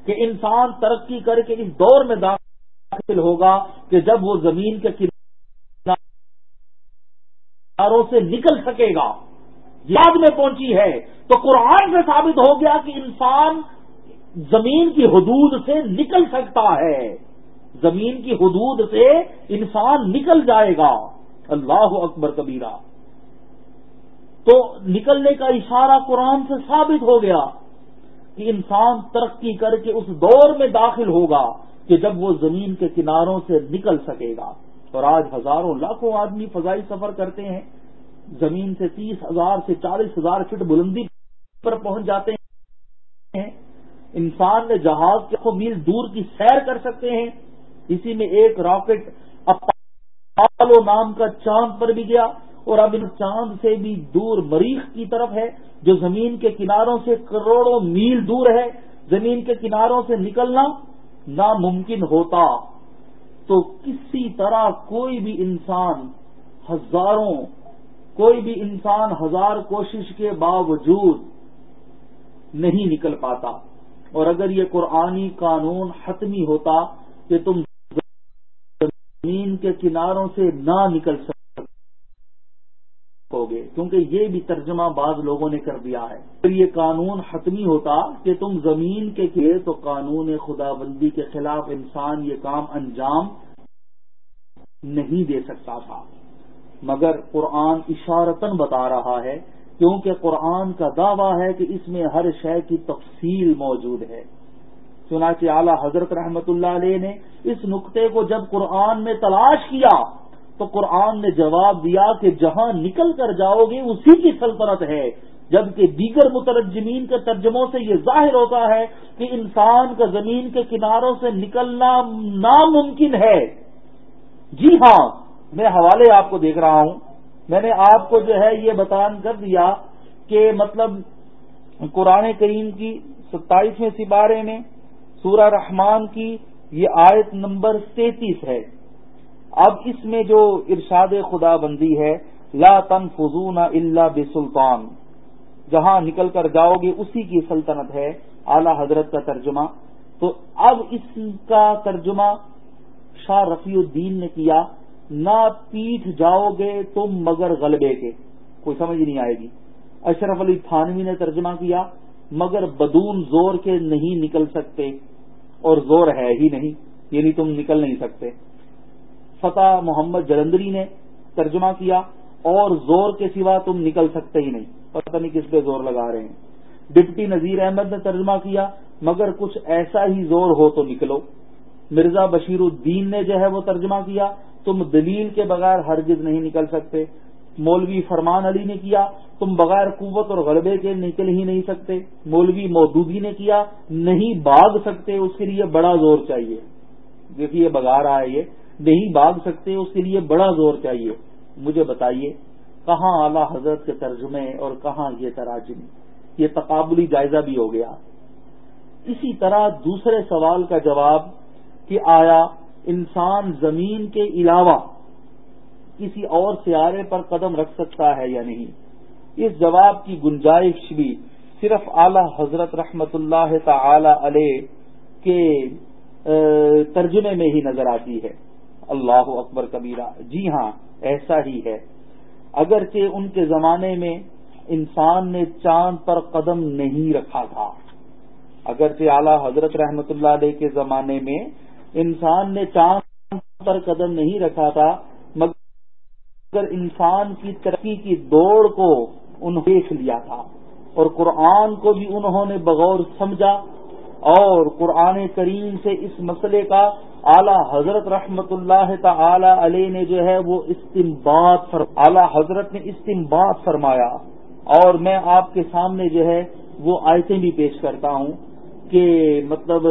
کہ انسان ترقی کر کے اس دور میں داخل ہوگا کہ جب وہ زمین کے کنارے سے نکل سکے گا۔ یاد میں پہنچی ہے۔ تو قرآن سے ثابت ہو گیا کہ انسان زمین کی حدود سے نکل سکتا ہے۔ زمین کی حدود سے انسان نکل جائے گا۔ اللہ اکبر کبیرہ۔ تو نکلنے کا اشارہ قرآن سے ثابت ہو گیا کہ انسان ترقی کر کے اس دور میں داخل ہوگا کہ جب وہ زمین کے کناروں سے نکل سکے گا۔ اور آج ہزاروں لاکھوں آدمی فضائی سفر کرتے ہیں، زمین سے تیس ہزار سے چالیس ہزار فٹ بلندی پر پہنچ جاتے ہیں۔ انسان نے جہاز کے میل دور کی سیر کر سکتے ہیں۔ اسی میں ایک راکٹ اپالو نام کا چاند پر بھی گیا اور اب ان چاند سے بھی دور مریخ کی طرف ہے، جو زمین کے کناروں سے کروڑوں میل دور ہے۔ زمین کے کناروں سے نکلنا ناممکن ہوتا۔ تو کسی طرح کوئی بھی انسان ہزاروں، کوئی بھی انسان ہزار کوشش کے باوجود نہیں نکل پاتا۔ اور اگر یہ قرآنی قانون حتمی ہوتا کہ تم زمین کے کناروں سے نہ نکل سکو گے۔ کیونکہ یہ بھی ترجمہ بعض لوگوں نے کر دیا ہے۔ اگر یہ قانون حتمی ہوتا کہ تم زمین کے کیے تو قانون خدا بندی کے خلاف انسان یہ کام انجام نہیں دے سکتا تھا۔ مگر قرآن اشارتن بتا رہا ہے، کیونکہ قرآن کا دعویٰ ہے کہ اس میں ہر شے کی تفصیل موجود ہے۔ چنانچہ اعلی حضرت رحمت اللہ علیہ نے اس نقطے کو جب قرآن میں تلاش کیا تو قرآن نے جواب دیا کہ جہاں نکل کر جاؤ گے اسی کی سلطنت ہے۔ جبکہ دیگر مترجمین کے ترجموں سے یہ ظاہر ہوتا ہے کہ انسان کا زمین کے کناروں سے نکلنا ناممکن ہے۔ جی ہاں میں حوالے آپ کو دیکھ رہا ہوں۔ میں نے آپ کو جو ہے یہ بتان کر دیا کہ مطلب قرآن کریم کی ستائیسویں سپارے میں سورہ رحمان کی یہ آیت نمبر تینتیس ہے۔ اب اس میں جو ارشاد خدا بندی ہے، لا تن فضون اللہ بسلطان۔ جہاں نکل کر جاؤ گے اسی کی سلطنت ہے، اعلی حضرت کا ترجمہ۔ تو اب اس کا ترجمہ شاہ رفیع الدین نے کیا، نہ پیٹ جاؤ گے تم مگر غلبے کے۔ کوئی سمجھ نہیں آئے گی۔ اشرف علی تھانوی نے ترجمہ کیا، مگر بدون زور کے نہیں نکل سکتے۔ اور زور ہے ہی نہیں یعنی تم نکل نہیں سکتے۔ فتح محمد جلندری نے ترجمہ کیا، اور زور کے سوا تم نکل سکتے ہی نہیں۔ پتہ نہیں کس پہ زور لگا رہے ہیں۔ ڈپٹی نذیر احمد نے ترجمہ کیا، مگر کچھ ایسا ہی زور ہو تو نکلو۔ مرزا بشیر الدین نے جو ہے وہ ترجمہ کیا، تم دلیل کے بغیر ہرگز نہیں نکل سکتے۔ مولوی فرمان علی نے کیا تم بغیر قوت اور غلبے کے نکل ہی نہیں سکتے۔ مولوی مودودی نے کیا، نہیں باغ سکتے، اس کے لیے بڑا زور چاہیے۔ دیکھیے بگا رہا ہے یہ۔ نہیں باغ سکتے، اس کے لیے بڑا زور چاہیے۔ مجھے بتائیے، کہاں اعلی حضرت کے ترجمے اور کہاں یہ تراجمی یہ تقابلی جائزہ بھی ہو گیا۔ اسی طرح دوسرے سوال کا جواب کہ آیا انسان زمین کے علاوہ کسی اور سیارے پر قدم رکھ سکتا ہے یا نہیں؟ اس جواب کی گنجائش بھی صرف اعلی حضرت رحمت اللہ تعالی علیہ کے ترجمے میں ہی نظر آتی ہے۔ اللہ اکبر کبیرہ جی ہاں ایسا ہی ہے۔ اگرچہ ان کے زمانے میں انسان نے چاند پر قدم نہیں رکھا تھا، اگرچہ اعلی حضرت رحمت اللہ علیہ کے زمانے میں انسان نے چاند پر قدم نہیں رکھا تھا، مگر انسان کی ترقی کی دوڑ کو انہوں نے دیکھ لیا تھا اور قرآن کو بھی انہوں نے بغور سمجھا اور قرآن کریم سے اس مسئلے کا اعلی حضرت رحمت اللہ تعالی علیہ نے جو ہے وہ استمباد اعلی حضرت نے استمباد فرمایا اور میں آپ کے سامنے جو ہے وہ آیتیں بھی پیش کرتا ہوں کہ مطلب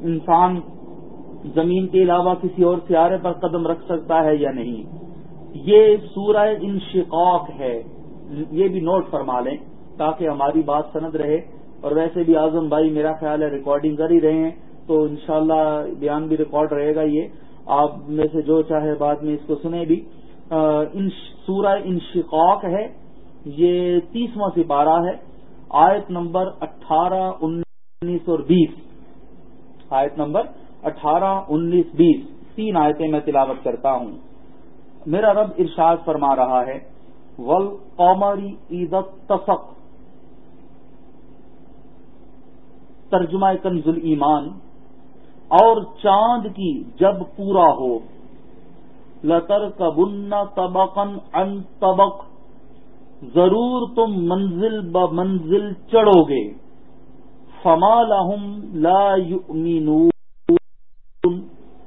انسان زمین کے علاوہ کسی اور سیارے پر قدم رکھ سکتا ہے یا نہیں۔ یہ سورہ انشقاق ہے۔ یہ بھی نوٹ فرما لیں تاکہ ہماری بات سند رہے۔ اور ویسے بھی اعظم بھائی میرا خیال ہے ریکارڈنگ کر ہی رہے ہیں، تو انشاءاللہ بیان بھی ریکارڈ رہے گا یہ۔ آپ میں سے جو چاہے بعد میں اس کو سنیں بھی۔ سورہ انشقاق ہے، یہ تیسواں سپارہ ہے۔ آیت نمبر اٹھارہ، انیس اور بیس۔ آیت نمبر اٹھارہ، انیس، بیس۔ تین آیتیں میں تلاوت کرتا ہوں۔ میرا رب ارشاد فرما رہا ہے ول قومری عیدت تفق ترجمہ کنز ایمان۔ اور چاند کی جب پورا ہو لطر کبن تبقن ان تبق ضرور تم منزل ب منزل چڑھو گے۔ فما لہم لا یؤمنون۔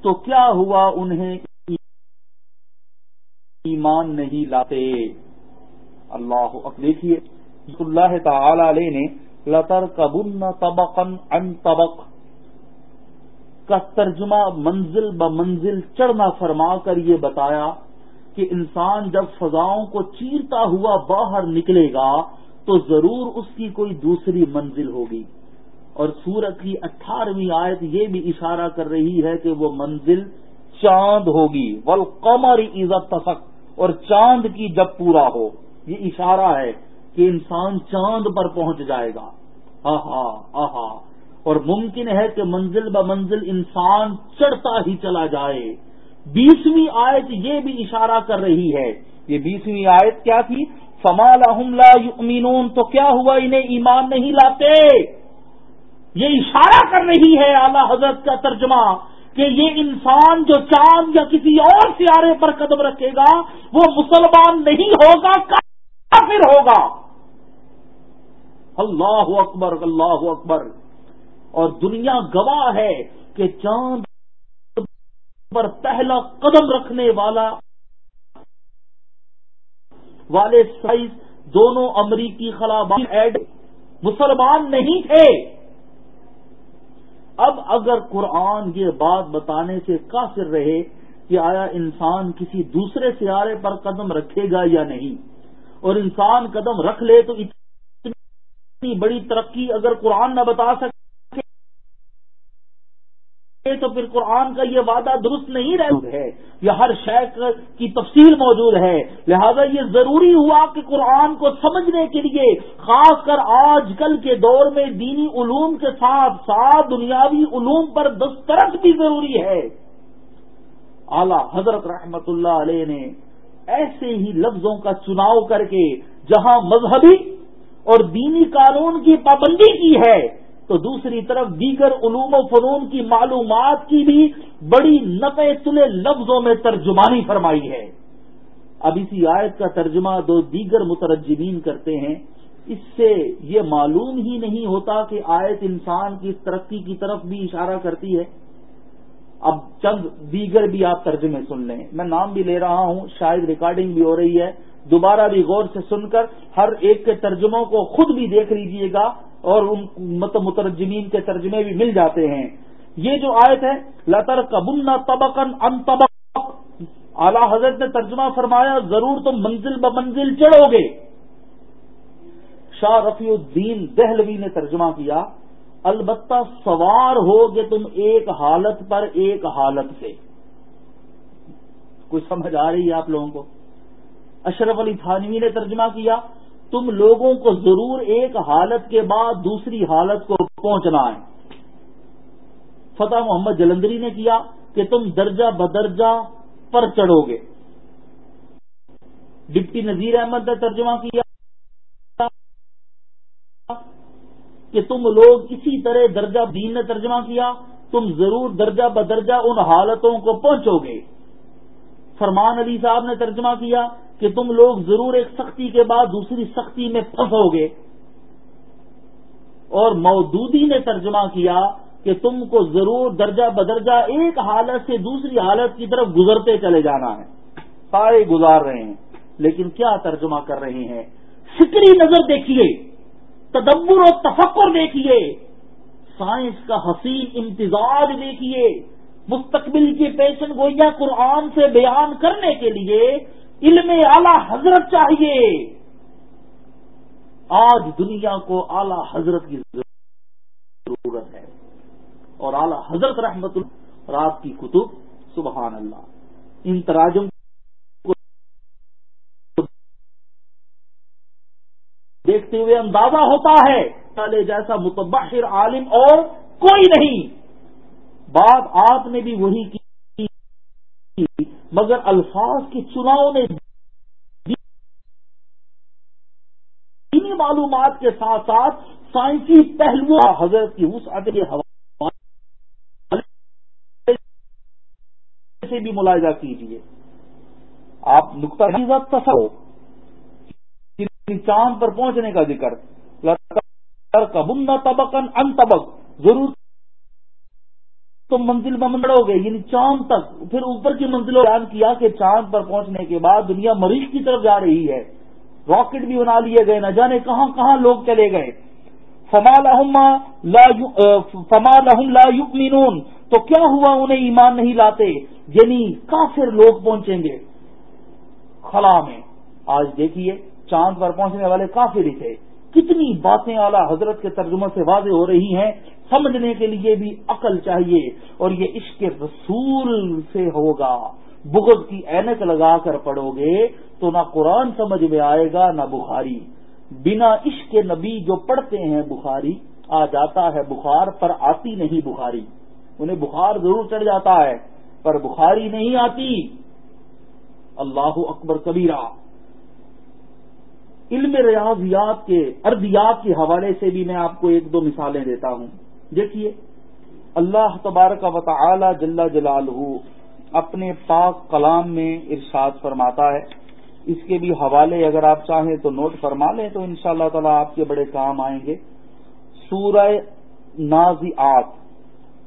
تو کیا ہوا انہیں ایمان نہیں لاتے؟ اللہ دیکھیے اللہ تعالی علیہ نے لطر کبن تبقن ان تبق کا ترجمہ منزل ب منزل چڑھنا فرما کر یہ بتایا کہ انسان جب فضاؤں کو چیرتا ہوا باہر نکلے گا تو ضرور اس کی کوئی دوسری منزل ہوگی۔ اور سورت کی اٹھارہویں آیت یہ بھی اشارہ کر رہی ہے کہ وہ منزل چاند ہوگی۔ ول قمر عزت تفق اور چاند کی جب پورا ہو۔ یہ اشارہ ہے کہ انسان چاند پر پہنچ جائے گا۔ آہا آہا۔ اور ممکن ہے کہ منزل ب منزل انسان چڑھتا ہی چلا جائے۔ بیسویں آیت یہ بھی اشارہ کر رہی ہے۔ یہ بیسویں آیت کیا تھی؟ فمال لا یؤمنون تو کیا ہوا انہیں ایمان نہیں لاتے؟ یہ اشارہ کر رہی ہے اعلی حضرت کا ترجمہ کہ یہ انسان جو چاند یا کسی اور سیارے پر قدم رکھے گا، وہ مسلمان نہیں ہوگا۔ کافر ہوگا۔ اللہ اکبر اللہ اکبر۔ اور دنیا گواہ ہے کہ چاند پر پہلا قدم رکھنے والا والے سائز دونوں امریکی خلا ایڈ مسلمان نہیں تھے۔ اب اگر قرآن یہ بات بتانے سے کافر رہے کہ آیا انسان کسی دوسرے سیارے پر قدم رکھے گا یا نہیں؟ اور انسان قدم رکھ لے تو اتنی بڑی ترقی اگر قرآن نہ بتا سکے تو پھر قرآن کا یہ وعدہ درست نہیں رہ ہے یہ ہر شیخ کی تفصیل موجود ہے۔ لہذا یہ ضروری ہوا کہ قرآن کو سمجھنے کے لیے، خاص کر آج کل کے دور میں دینی علوم کے ساتھ ساتھ دنیاوی علوم پر دسترس بھی ضروری ہے۔ اعلی حضرت رحمت اللہ علیہ نے ایسے ہی لفظوں کا چناؤ کر کے جہاں مذہبی اور دینی قانون کی پابندی کی ہے، تو دوسری طرف دیگر علوم و فنون کی معلومات کی بھی بڑی نفع تلے لفظوں میں ترجمانی فرمائی ہے۔ اب اسی آیت کا ترجمہ دو دیگر مترجمین کرتے ہیں۔ اس سے یہ معلوم ہی نہیں ہوتا کہ آیت انسان کی ترقی کی طرف بھی اشارہ کرتی ہے۔ اب چند دیگر بھی آپ ترجمے سن لیں، میں نام بھی لے رہا ہوں، شاید ریکارڈنگ بھی ہو رہی ہے، دوبارہ بھی غور سے سن کر ہر ایک کے ترجموں کو خود بھی دیکھ لیجیے گا اور ان مترجمین کے ترجمے بھی مل جاتے ہیں۔ یہ جو آیت ہے لطر کبن تبکن ان تبک اعلی حضرت نے ترجمہ فرمایا، ضرور تم منزل ب منزل چڑھو گے۔ شاہ رفیع الدین دہلوی نے ترجمہ کیا البتہ سوار ہو گے تم ایک حالت پر ایک حالت سے۔ کچھ سمجھ آ رہی ہے آپ لوگوں کو؟ اشرف علی تھانوی نے ترجمہ کیا، تم لوگوں کو ضرور ایک حالت کے بعد دوسری حالت کو پہنچنا ہے۔ فتح محمد جلندری نے کیا کہ تم درجہ بدرجہ پر چڑھو گے۔ ڈپٹی نذیر احمد نے ترجمہ کیا کہ تم لوگ اسی طرح درجہ دین نے ترجمہ کیا، تم ضرور درجہ بدرجہ ان حالتوں کو پہنچو گے۔ فرمان علی صاحب نے ترجمہ کیا کہ تم لوگ ضرور ایک سختی کے بعد دوسری سختی میں پھنسو گے۔ اور مودودی نے ترجمہ کیا کہ تم کو ضرور درجہ بدرجہ ایک حالت سے دوسری حالت کی طرف گزرتے چلے جانا ہے۔ سارے گزار رہے ہیں، لیکن کیا ترجمہ کر رہے ہیں؟ فکری نظر دیکھیے۔ تدبر و تفکر دیکھیے سائنس کا حسین امتزاج دیکھیے مستقبل کی پیشن گوئیاں قرآن سے بیان کرنے کے لیے علم اعلی حضرت چاہیے۔ آج دنیا کو اعلی حضرت کی ضرورت ہے۔ اور اعلی حضرت رحمت اللہ، رات کی کتب، سبحان اللہ۔ ان تراجم دیکھتے ہوئے اندازہ ہوتا ہے جیسا متبحر عالم اور کوئی نہیں۔ بات آپ نے بھی وہی کی، مگر الفاظ کے چناؤ نے دینی معلومات کے ساتھ ساتھ سائنسی پہلو حضرت کی اس کے حوالے سے بھی ملاحظہ کیجیے آپ نقطہ ہو چاند پر پہنچنے کا ذکر۔ کبن تبکن ان تبک ضرور تم منزل میں گے یعنی چاند تک۔ پھر اوپر کی منزلوں بیان کیا کہ چاند پر پہنچنے کے بعد دنیا مریض کی طرف جا رہی ہے۔ راکٹ بھی بنا لیے گئے، نہ جانے کہاں کہاں لوگ چلے گئے۔ فما لہم لا یؤمنون۔ تو کیا ہوا انہیں ایمان نہیں لاتے؟ یعنی کافر لوگ پہنچیں گے۔ خلا میں۔ آج دیکھیے۔ چاند پر پہنچنے والے کافر ہی تھے۔ کتنی باتیں اعلی حضرت کے ترجمے سے واضح ہو رہی ہیں، سمجھنے کے لیے بھی عقل چاہیے۔ اور یہ عشق رسول سے ہوگا۔ بغض کی اینک لگا کر پڑھو گے تو نہ قرآن سمجھ میں آئے گا، نہ بخاری۔ بنا عشق نبی جو پڑھتے ہیں بخاری، آ جاتا ہے بخار پر آتی نہیں بخاری۔ انہیں بخار ضرور چڑھ جاتا ہے، پر بخاری نہیں آتی۔ اللہ اکبر کبیرہ۔ علم ریاضیات کے، اردیات کے حوالے سے بھی میں آپ کو ایک دو مثالیں دیتا ہوں۔ دیکھیے، اللہ تبارک و تعالی جل جلال اپنے پاک کلام میں ارشاد فرماتا ہے۔ اس کے بھی حوالے اگر آپ چاہیں تو نوٹ فرما لیں تو ان شاء اللہ تعالیٰ آپ کے بڑے کام آئیں گے۔ سورہ نازیات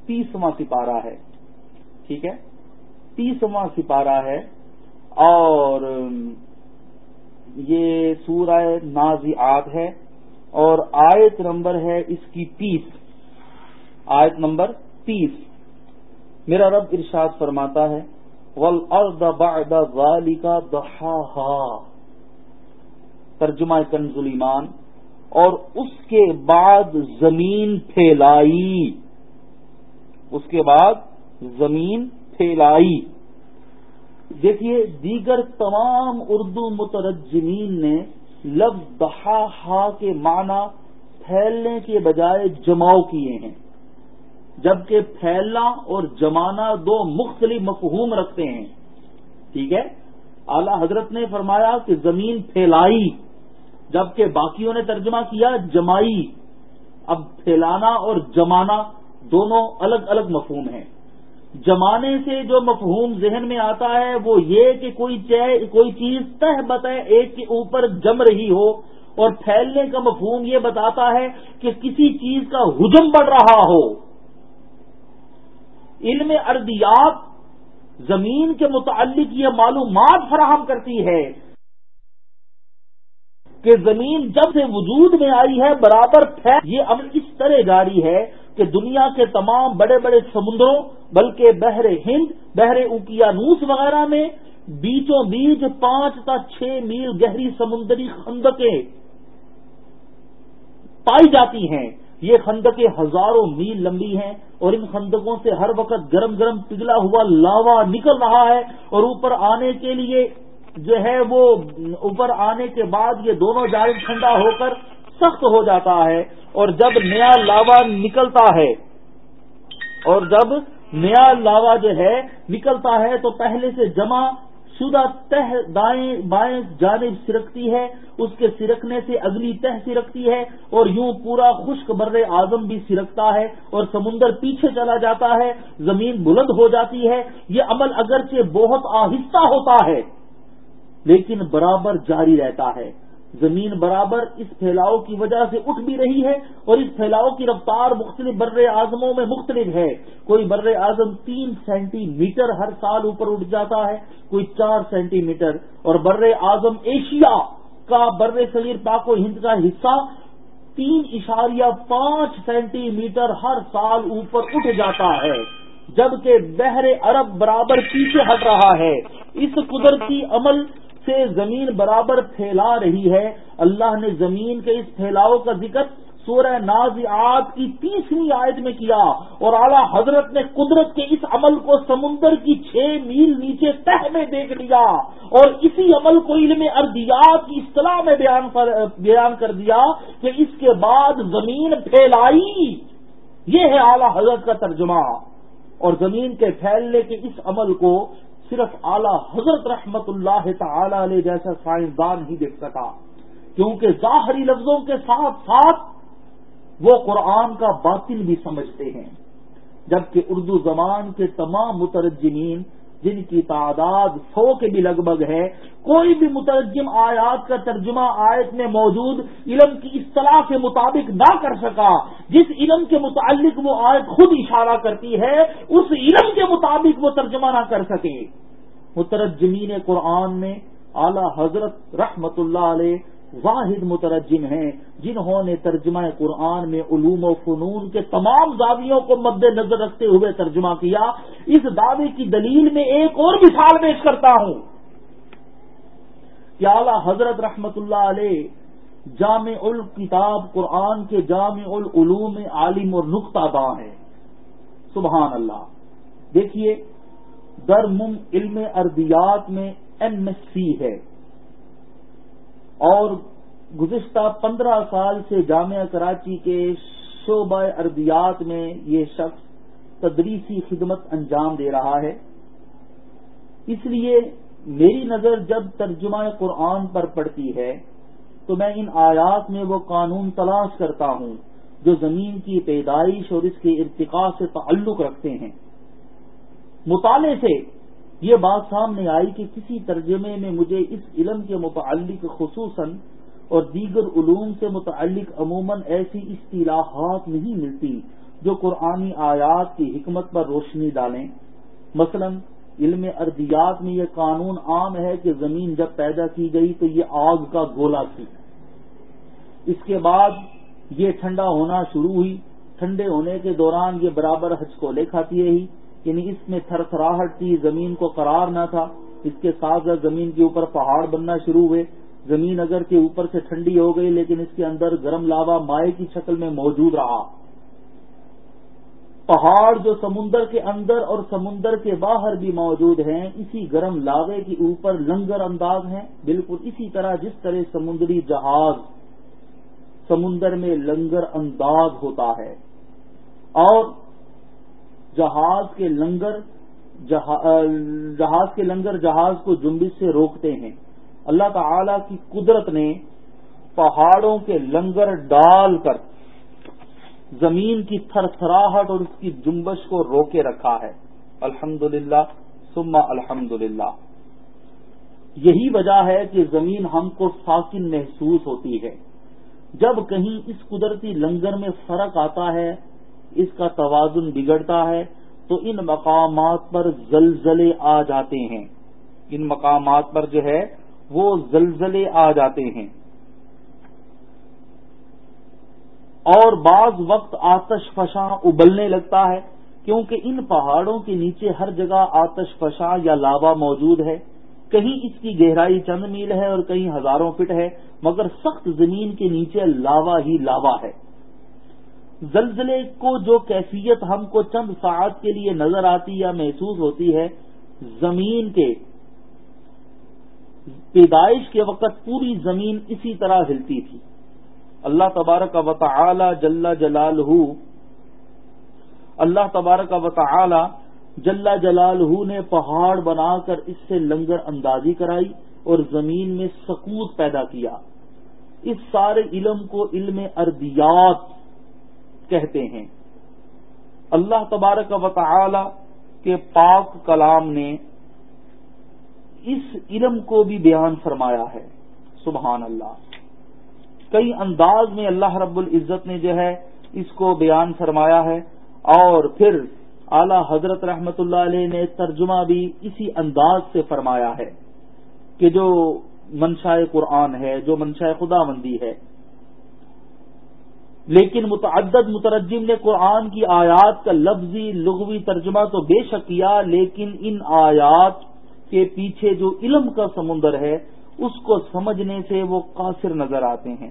تیسواں سپارہ ہے۔ ٹھیک ہے؟ تیسواں سپارہ ہے اور یہ سورہ نازیات ہے اور آیت نمبر ہے اس کی تیس۔ آیت نمبر تیس۔ میرا رب ارشاد فرماتا ہے ول بعد ذلك دحاها ترجمہ کنز ایمان اور اس کے بعد زمین پھیلائی۔ اس کے بعد زمین پھیلائی۔ دیکھیے، دیگر تمام اردو مترجمین نے لفظ دہا کے معنی پھیلنے کے بجائے جماؤ کیے ہیں۔ جبکہ پھیلنا اور جمانا دو مختلف مفہوم رکھتے ہیں۔ ٹھیک ہے؟ اعلی حضرت نے فرمایا کہ زمین پھیلائی، جبکہ باقیوں نے ترجمہ کیا جمائی۔ اب پھیلانا اور جمانا دونوں الگ الگ مفہوم ہیں۔ جمانے سے جو مفہوم ذہن میں آتا ہے، وہ یہ کہ کوئی کوئی چیز تہ بتہ ایک کے اوپر جم رہی ہو اور پھیلنے کا مفہوم یہ بتاتا ہے کہ کسی چیز کا ہجم بڑھ رہا ہو۔ علم اردیات زمین کے متعلق یہ معلومات فراہم کرتی ہے کہ زمین جب سے وجود میں آئی ہے، برابر پھیل یہ عمل اس طرح جاری ہے کہ دنیا کے تمام بڑے بڑے سمندروں، بلکہ بحر ہند، بحر اوکیانوس وغیرہ میں بیچوں بیچ پانچ تا چھ میل گہری سمندری خندقیں پائی جاتی ہیں۔ یہ خندقیں ہزاروں میل لمبی ہیں اور ان خندقوں سے ہر وقت گرم گرم پگھلا ہوا لاوا نکل رہا ہے اور اوپر آنے کے لیے جو ہے وہ اوپر آنے کے بعد یہ دونوں جانب ٹھنڈا ہو کر سخت ہو جاتا ہے اور جب نیا لاوا نکلتا ہے اور جب نیا لاوا جو ہے نکلتا ہے تو پہلے سے جمع شدہ تہ دائیں بائیں جانب سرکتی ہے، اس کے سرکنے سے اگلی تہ سرکتی ہے اور یوں پورا خشک بر اعظم بھی سرکتا ہے اور سمندر پیچھے چلا جاتا ہے، زمین بلند ہو جاتی ہے۔ یہ عمل اگرچہ بہت آہستہ ہوتا ہے، لیکن برابر جاری رہتا ہے۔ زمین برابر اس پھیلاؤ کی وجہ سے اٹھ بھی رہی ہے اور اس پھیلاؤ کی رفتار مختلف بر اعظموں میں مختلف ہے۔ کوئی بر اعظم تین سینٹی میٹر ہر سال اوپر اٹھ جاتا ہے، کوئی چار سینٹی میٹر اور بر اعظم ایشیا کا بر صغیر پاک و ہند کا حصہ تین اشاریہ پانچ سینٹی میٹر ہر سال اوپر اٹھ جاتا ہے، جبکہ بحر عرب برابر پیچھے ہٹ رہا ہے۔ اس قدرتی عمل سے زمین برابر پھیلا رہی ہے۔ اللہ نے زمین کے اس پھیلاؤ کا ذکر سورہ نازعات کی تیسری آیت میں کیا اور اعلی حضرت نے قدرت کے اس عمل کو سمندر کی چھ میل نیچے تہ میں دیکھ لیا اور اسی عمل کو علم اردیات کی اصطلاح میں بیان کر دیا کہ اس کے بعد زمین پھیلائی۔ یہ ہے اعلی حضرت کا ترجمہ اور زمین کے پھیلنے کے اس عمل کو صرف اعلی حضرت رحمت اللہ تعالی علیہ جیسا سائنسدان ہی دیکھ سکا، کیونکہ ظاہری لفظوں کے ساتھ ساتھ وہ قرآن کا باطل بھی سمجھتے ہیں۔ جبکہ اردو زبان کے تمام مترجمین جن کی تعداد سو کے بھی لگ بھگ ہے، کوئی بھی مترجم آیات کا ترجمہ آیت میں موجود علم کی اصطلاح کے مطابق نہ کر سکا، جس علم کے متعلق وہ آیت خود اشارہ کرتی ہے، اس علم کے مطابق وہ ترجمہ نہ کر سکے۔ مترجمین قرآن میں اعلی حضرت رحمت اللہ علیہ واحد مترجم ہیں جنہوں نے ترجمہ قرآن میں علوم و فنون کے تمام دعویوں کو مد نظر رکھتے ہوئے ترجمہ کیا۔ اس دعوے کی دلیل میں ایک اور مثال پیش کرتا ہوں۔ کہ اعلی حضرت رحمت اللہ علیہ جامع الکتاب قرآن کے جامع العلوم عالم اور نقطہ داں ہے سبحان اللہ۔ دیکھیے، درمم علم اردیات میں ایم ایس سی ہے۔ اور گزشتہ پندرہ سال سے جامعہ کراچی کے شعبہ اردیات میں یہ شخص تدریسی خدمت انجام دے رہا ہے۔ اس لیے میری نظر جب ترجمہ قرآن پر پڑتی ہے تو میں ان آیات میں وہ قانون تلاش کرتا ہوں جو زمین کی پیدائش اور اس کے ارتقاء سے تعلق رکھتے ہیں۔ مطالعے سے یہ بات سامنے آئی کہ کسی ترجمے میں مجھے اس علم کے متعلق خصوصاً اور دیگر علوم سے متعلق عموماً ایسی اصطلاحات نہیں ملتی جو قرآنی آیات کی حکمت پر روشنی ڈالیں۔ مثلا، علم اردیات میں یہ قانون عام ہے کہ زمین جب پیدا کی گئی تو یہ آگ کا گولا تھی۔ اس کے بعد یہ ٹھنڈا ہونا شروع ہوئی۔ ٹھنڈے ہونے کے دوران یہ برابر حج کو لے کھاتی رہی۔ یعنی اس میں تھر تھراہٹ تھی زمین کو قرار نہ تھا، اس کے ساتھ زمین کے اوپر پہاڑ بننا شروع ہوئے۔ زمین اگر کے اوپر سے ٹھنڈی ہو گئی، لیکن اس کے اندر گرم لاوا مائع کی شکل میں موجود رہا۔ پہاڑ جو سمندر کے اندر اور سمندر کے باہر بھی موجود ہیں، اسی گرم لاوے کے اوپر لنگر انداز ہیں۔ بالکل اسی طرح جس طرح سمندری جہاز سمندر میں لنگر انداز ہوتا ہے۔ اور جہاز کے لنگر جہاز کے لنگر جہاز کو جنبش سے روکتے ہیں۔ اللہ تعالی کی قدرت نے پہاڑوں کے لنگر ڈال کر زمین کی تھر تھراہٹ اور اس کی جنبش کو روکے رکھا ہے۔ الحمد للہ سما الحمد یہی وجہ ہے کہ زمین ہم کو ساکن محسوس ہوتی ہے۔ جب کہیں اس قدرتی لنگر میں فرق آتا ہے اس کا توازن بگڑتا ہے، تو ان مقامات پر زلزلے آ جاتے ہیں۔ ان مقامات پر جو ہے، وہ زلزلے آ جاتے ہیں۔ اور بعض وقت آتش فشاں ابلنے لگتا ہے، کیونکہ ان پہاڑوں کے نیچے ہر جگہ آتش فشاں یا لاوا موجود ہے۔ کہیں اس کی گہرائی چند میل ہے اور کہیں ہزاروں فٹ ہے، مگر سخت زمین کے نیچے لاوا ہی لاوا ہے۔ زلزلے کو جو کیفیت ہم کو چند ساعت کے لیے نظر آتی یا محسوس ہوتی ہے، زمین کے پیدائش کے وقت پوری زمین اسی طرح ہلتی تھی۔ اللہ تبارک و تعالی جل جلال اللہ تبارک و تعالی جل جلال نے پہاڑ بنا کر اس سے لنگر اندازی کرائی اور زمین میں سکوت پیدا کیا۔ اس سارے علم کو علم اردیات کہتے ہیں۔ اللہ تبارک و تعالی کے پاک کلام نے اس علم کو بھی بیان فرمایا ہے۔ سبحان اللہ۔ کئی انداز میں اللہ رب العزت نے جو ہے اس کو بیان فرمایا ہے اور پھر اعلی حضرت رحمت اللہ علیہ نے ترجمہ بھی اسی انداز سے فرمایا ہے کہ جو منشاء قرآن ہے، جو منشاء خدا مندی ہے لیکن متعدد مترجم نے قرآن کی آیات کا لفظی لغوی ترجمہ تو بے شک کیا، لیکن ان آیات کے پیچھے جو علم کا سمندر ہے، اس کو سمجھنے سے وہ قاصر نظر آتے ہیں۔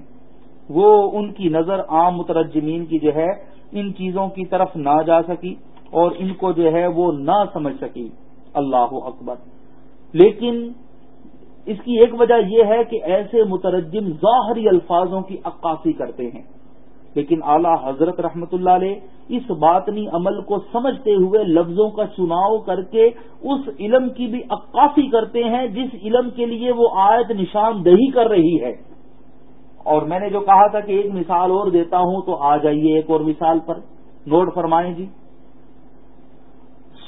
وہ ان کی نظر عام مترجمین کی جو ہے، ان چیزوں کی طرف نہ جا سکی اور ان کو جو ہے وہ نہ سمجھ سکی۔ اللہ اکبر۔ لیکن اس کی ایک وجہ یہ ہے کہ ایسے مترجم ظاہری الفاظوں کی عکاسی کرتے ہیں۔ لیکن اعلی حضرت رحمت اللہ علیہ اس باطنی عمل کو سمجھتے ہوئے لفظوں کا چناؤ کر کے اس علم کی بھی عکاسی کرتے ہیں، جس علم کے لیے وہ آیت نشاندہی کر رہی ہے۔ اور میں نے جو کہا تھا کہ ایک مثال اور دیتا ہوں تو آ جائیے ایک اور مثال پر۔ نوٹ فرمائیں جی۔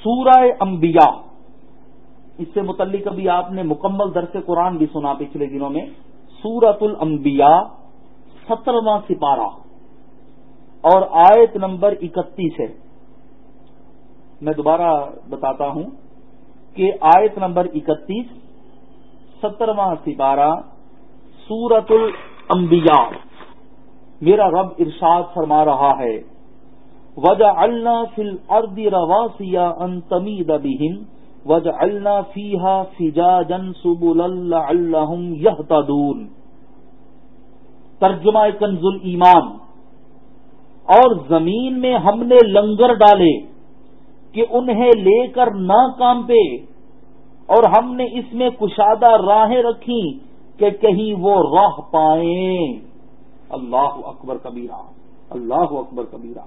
سورہ انبیاء۔ اس سے متعلق ابھی آپ نے مکمل درس قرآن بھی سنا پچھلے دنوں میں۔ سورت الانبیاء، سترواں سپارہ۔ اور آیت نمبر اکتیس ہے۔ میں دوبارہ بتاتا ہوں کہ آیت نمبر اکتیس، سترواں سپارہ سورت الانبیاء۔ میرا رب ارشاد فرما رہا ہے وجہ اللہ فل اردی رواسیا ان تمید بہن وج اللہ فیحا فجا جن سب اللہ اللہ ترجمہ کنز ایمان اور زمین میں ہم نے لنگر ڈالے کہ انہیں لے کر نہ کام پہ اور ہم نے اس میں کشادہ راہیں رکھی کہ کہیں وہ راہ پائیں۔ اللہ اکبر کبیرہ، اللہ اکبر کبیرہ۔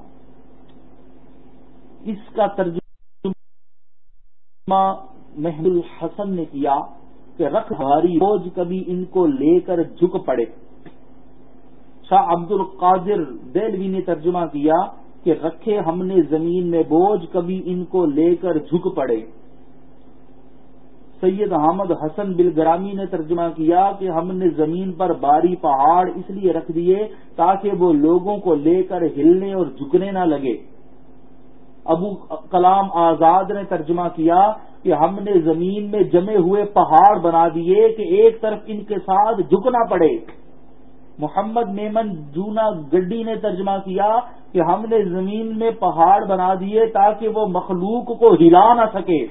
اس کا ترجمہ محب الحسن نے کیا کہ رکھ بھاری، روز کبھی ان کو لے کر جھک پڑے۔ شاہ عبد القادر دلوی نے ترجمہ کیا کہ رکھے ہم نے زمین میں بوجھ، کبھی ان کو لے کر جھک پڑے۔ سید احمد حسن بل گرامی نے ترجمہ کیا کہ ہم نے زمین پر باری پہاڑ اس لیے رکھ دیے تاکہ وہ لوگوں کو لے کر ہلنے اور جھکنے نہ لگے۔ ابو کلام آزاد نے ترجمہ کیا کہ ہم نے زمین میں جمے ہوئے پہاڑ بنا دیے کہ ایک طرف ان کے ساتھ جھکنا پڑے۔ محمد میمن جونا گڈی نے ترجمہ کیا کہ ہم نے زمین میں پہاڑ بنا دیے تاکہ وہ مخلوق کو ہلا نہ سکے۔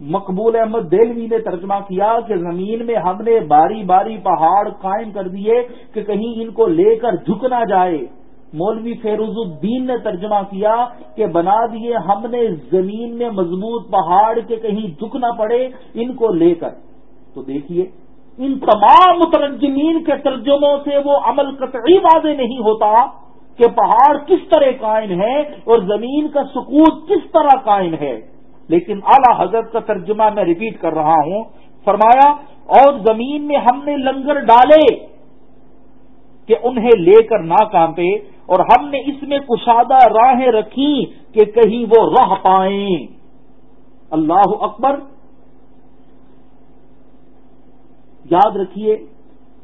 مقبول احمد دلوی نے ترجمہ کیا کہ زمین میں ہم نے باری باری پہاڑ قائم کر دیے کہ کہیں ان کو لے کر جھک نہ جائے۔ مولوی فیروز الدین نے ترجمہ کیا کہ بنا دیے ہم نے زمین میں مضبوط پہاڑ کے کہیں جھک نہ پڑے ان کو لے کر۔ تو دیکھیے ان تمام مترجمین کے ترجموں سے وہ عمل قطعی واضح نہیں ہوتا کہ پہاڑ کس طرح قائم ہے اور زمین کا سکوت کس طرح قائم ہے۔ لیکن اعلی حضرت کا ترجمہ میں ریپیٹ کر رہا ہوں۔ فرمایا، اور زمین میں ہم نے لنگر ڈالے کہ انہیں لے کر نہ کانپے، اور ہم نے اس میں کشادہ راہیں رکھی کہ کہیں وہ رہ پائیں۔ اللہ اکبر یاد رکھیے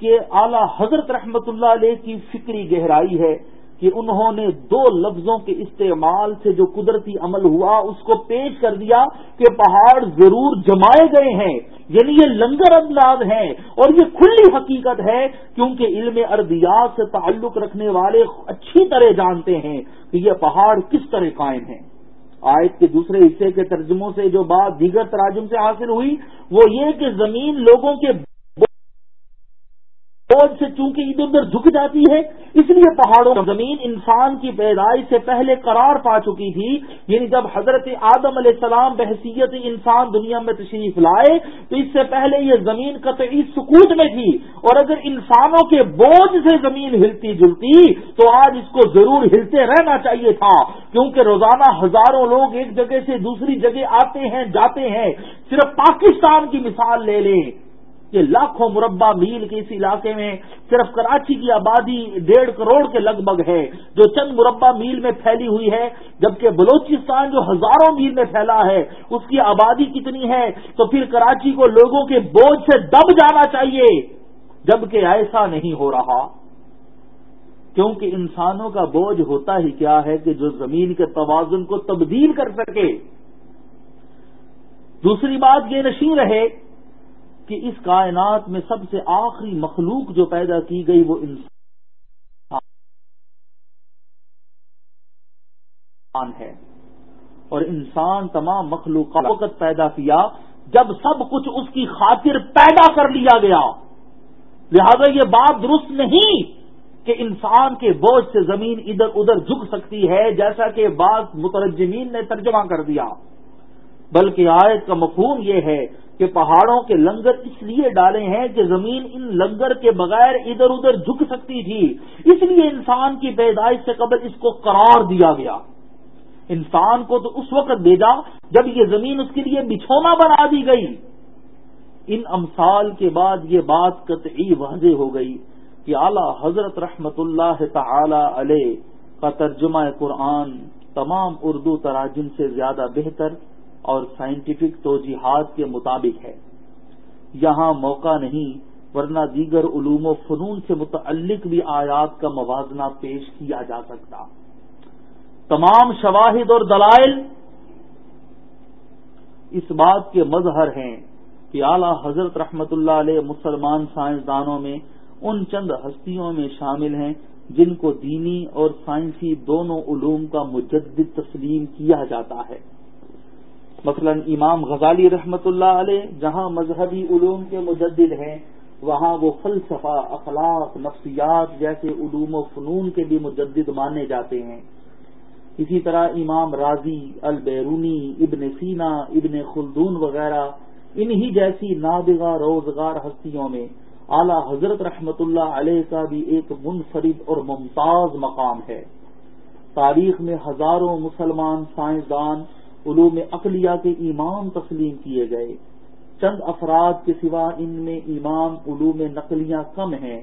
کہ اعلی حضرت رحمت اللہ علیہ کی فکری گہرائی ہے کہ انہوں نے دو لفظوں کے استعمال سے جو قدرتی عمل ہوا، اس کو پیش کر دیا کہ پہاڑ ضرور جمائے گئے ہیں۔ یعنی یہ لنگر انداز ہیں اور یہ کھلی حقیقت ہے کیونکہ علم ارضیات سے تعلق رکھنے والے اچھی طرح جانتے ہیں کہ یہ پہاڑ کس طرح قائم ہیں۔ آیت کے دوسرے حصے کے ترجموں سے جو بات دیگر تراجم سے حاصل ہوئی، وہ یہ کہ زمین لوگوں کے بوجھ سے چونکہ ادھر ادھر جھک جاتی ہے، اس لیے پہاڑوں زمین انسان کی پیدائش سے پہلے قرار پا چکی تھی یعنی جب حضرت آدم علیہ السلام بحثیت انسان دنیا میں تشریف لائے، تو اس سے پہلے یہ زمین قطعی سکوت میں تھی، اور اگر انسانوں کے بوجھ سے زمین ہلتی جلتی، تو آج اس کو ضرور ہلتے رہنا چاہیے تھا، کیونکہ روزانہ ہزاروں لوگ ایک جگہ سے دوسری جگہ آتے ہیں، جاتے ہیں، صرف پاکستان کی مثال لے لیں۔ کہ لاکھوں مربع میل کے اس علاقے میں صرف کراچی کی آبادی ڈیڑھ کروڑ کے لگ بھگ ہے، جو چند مربع میل میں پھیلی ہوئی ہے، جبکہ بلوچستان جو ہزاروں میل میں پھیلا ہے، اس کی آبادی کتنی ہے؟ تو پھر کراچی کو لوگوں کے بوجھ سے دب جانا چاہیے، جبکہ ایسا نہیں ہو رہا۔ کیونکہ انسانوں کا بوجھ ہوتا ہی کیا ہے کہ جو زمین کے توازن کو تبدیل کر سکے۔ دوسری بات یہ نشین رہے کہ اس کائنات میں سب سے آخری مخلوق جو پیدا کی گئی وہ انسان ہے۔ اور انسان تمام مخلوق وقت پیدا کیا، جب سب کچھ اس کی خاطر پیدا کر لیا گیا۔ لہذا یہ بات درست نہیں کہ انسان کے بوجھ سے زمین ادھر ادھر جھک سکتی ہے، جیسا کہ بعض مترجمین نے ترجمہ کر دیا۔ بلکہ آیت کا مفہوم یہ ہے کہ پہاڑوں کے لنگر اس لیے ڈالے ہیں کہ زمین ان لنگر کے بغیر ادھر ادھر جھک سکتی تھی۔ اس لیے انسان کی پیدائش سے قبل اس کو قرار دیا گیا۔ انسان کو تو اس وقت بھیجا جب یہ زمین اس کے لیے بچھونا بنا دی گئی۔ ان امثال کے بعد یہ بات قطعی واضح ہو گئی کہ اعلی حضرت رحمت اللہ تعالی علیہ کا ترجمہ قرآن تمام اردو تراجم سے زیادہ بہتر اور سائنٹیفک توجیحات کے مطابق ہے۔ یہاں موقع نہیں، ورنہ دیگر علوم و فنون سے متعلق بھی آیات کا موازنہ پیش کیا جا سکتا۔ تمام شواہد اور دلائل اس بات کے مظہر ہیں کہ اعلی حضرت رحمت اللہ علیہ مسلمان سائنسدانوں میں ان چند ہستیوں میں شامل ہیں جن کو دینی اور سائنسی دونوں علوم کا مجدد تسلیم کیا جاتا ہے۔ مثلا امام غزالی رحمت اللہ علیہ، جہاں مذہبی علوم کے مجدد ہیں، وہاں وہ فلسفہ، اخلاق، نفسیات جیسے علوم و فنون کے بھی مجدد مانے جاتے ہیں۔ اسی طرح امام راضی، البیرونی، ابن سینا، ابن خلدون وغیرہ، انہی جیسی نابغہ روزگار ہستیوں میں اعلی حضرت رحمت اللہ علیہ کا بھی ایک منفرد اور ممتاز مقام ہے۔ تاریخ میں ہزاروں مسلمان سائنسدان علوم اقلیہ کے امام تسلیم کیے گئے۔ چند افراد کے سوا ان میں امام علوم نقلیاں کم ہیں۔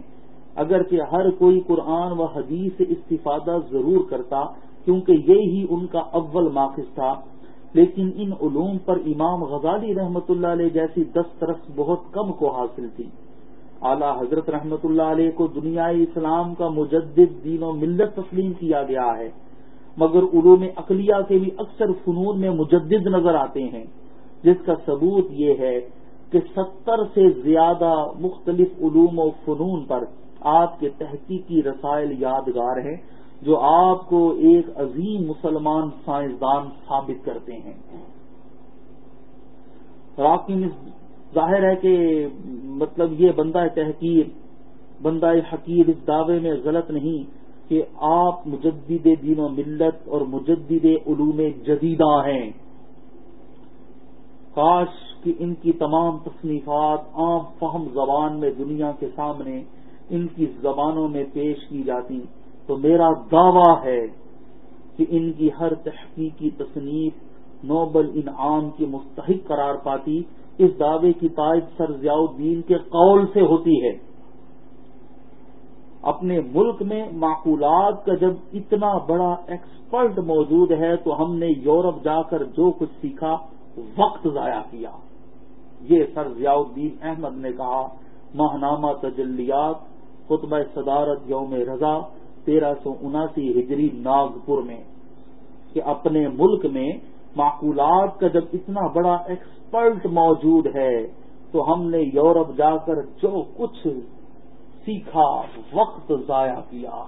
اگرچہ ہر کوئی قرآن و حدیث سے استفادہ ضرور کرتا، کیونکہ یہی ان کا اول ماخذ تھا۔ لیکن ان علوم پر امام غزالی رحمت اللہ علیہ جیسی دسترس بہت کم کو حاصل تھی۔ اعلی حضرت رحمت اللہ علیہ کو دنیا اسلام کا مجدد دین و ملت تسلیم کیا گیا ہے۔ مگر علوم اقلیہ کے بھی اکثر فنون میں مجدد نظر آتے ہیں، جس کا ثبوت یہ ہے کہ ستر سے زیادہ مختلف علوم و فنون پر آپ کے تحقیقی رسائل یادگار ہیں، جو آپ کو ایک عظیم مسلمان سائنسدان ثابت کرتے ہیں۔ راکن ظاہر ہے کہ مطلب یہ بندہ تحقیر، بندہ حقیر اس دعوے میں غلط نہیں کہ آپ مجدد دین و ملت اور مجدد علوم جدیدہ ہیں۔ کاش کہ ان کی تمام تصنیفات عام فہم زبان میں دنیا کے سامنے ان کی زبانوں میں پیش کی جاتی، تو میرا دعویٰ ہے کہ ان کی ہر تحقیقی تصنیف نوبل انعام کی مستحق قرار پاتی، اس دعوے کی تائید سر ضیاء الدین کے قول سے ہوتی ہے۔ اپنے ملک میں معقولات کا جب اتنا بڑا ایکسپرٹ موجود ہے تو ہم نے یورپ جا کر جو کچھ سیکھا، وقت ضائع کیا۔ یہ سر ضیاء الدین احمد نے کہا، ماہنامہ تجلیات، خطبہ صدارت یوم رضا، تیرہ سو اناسی ہجری ناگپور میں، کہ اپنے ملک میں معقولات کا جب اتنا بڑا ایکسپرٹ موجود ہے تو ہم نے یورپ جا کر جو کچھ سیکھا، وقت ضائع کیا۔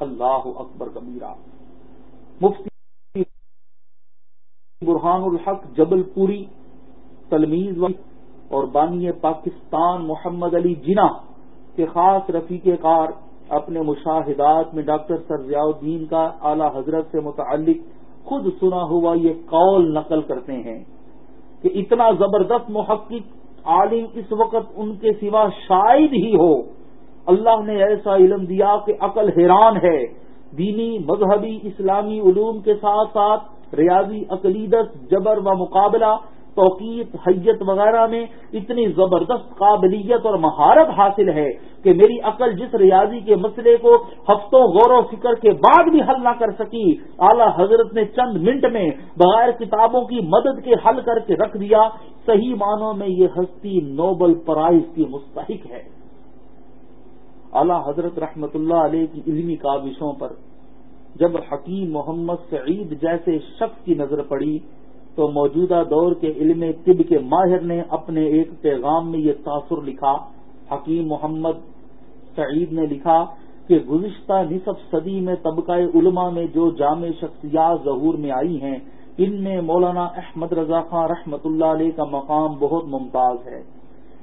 اللہ اکبر کبیرہ۔ مفتی برہان الحق جبل پوری تلمیز اور بانی پاکستان محمد علی جنا کے خاص رفیق کار اپنے مشاہدات میں ڈاکٹر سرزیاء الدین کا اعلی حضرت سے متعلق خود سنا ہوا یہ قول نقل کرتے ہیں کہ اتنا زبردست محقق عالم اس وقت ان کے سوا شاید ہی ہو۔ اللہ نے ایسا علم دیا کہ عقل حیران ہے۔ دینی، مذہبی، اسلامی علوم کے ساتھ ساتھ ریاضی عقلیدت جبر و مقابلہ، توقیت، حیت وغیرہ میں اتنی زبردست قابلیت اور مہارت حاصل ہے کہ میری عقل جس ریاضی کے مسئلے کو ہفتوں غور و فکر کے بعد بھی حل نہ کر سکی، اعلی حضرت نے چند منٹ میں بغیر کتابوں کی مدد کے حل کر کے رکھ دیا۔ صحیح معنوں میں یہ ہستی نوبل پرائز کی مستحق ہے۔ اعلی حضرت رحمت اللہ علیہ کی علمی کاوشوں پر جب حکیم محمد سعید جیسے شخص کی نظر پڑی تو موجودہ دور کے علم طب کے ماہر نے اپنے ایک پیغام میں یہ تاثر لکھا۔ حکیم محمد سعید نے لکھا کہ گزشتہ نصف صدی میں طبقہ علماء میں جو جامع شخصیات ظہور میں آئی ہیں، ان میں مولانا احمد رضا خان رحمت اللہ علیہ کا مقام بہت ممتاز ہے۔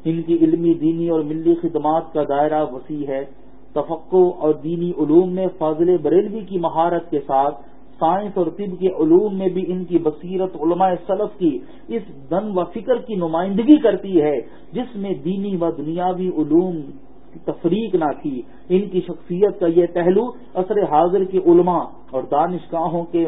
ان کی علمی دینی اور ملی خدمات کا دائرہ وسیع ہے۔ تفقع اور دینی علوم میں فاضل بریلوی کی مہارت کے ساتھ سائنس اور طب کے علوم میں بھی ان کی بصیرت علماء سلف کی اس دن و فکر کی نمائندگی کرتی ہے، جس میں دینی و دنیاوی علوم کی تفریق نہ تھی۔ ان کی شخصیت کا یہ پہلو عصر حاضر کے علماء اور دانشگاہوں کے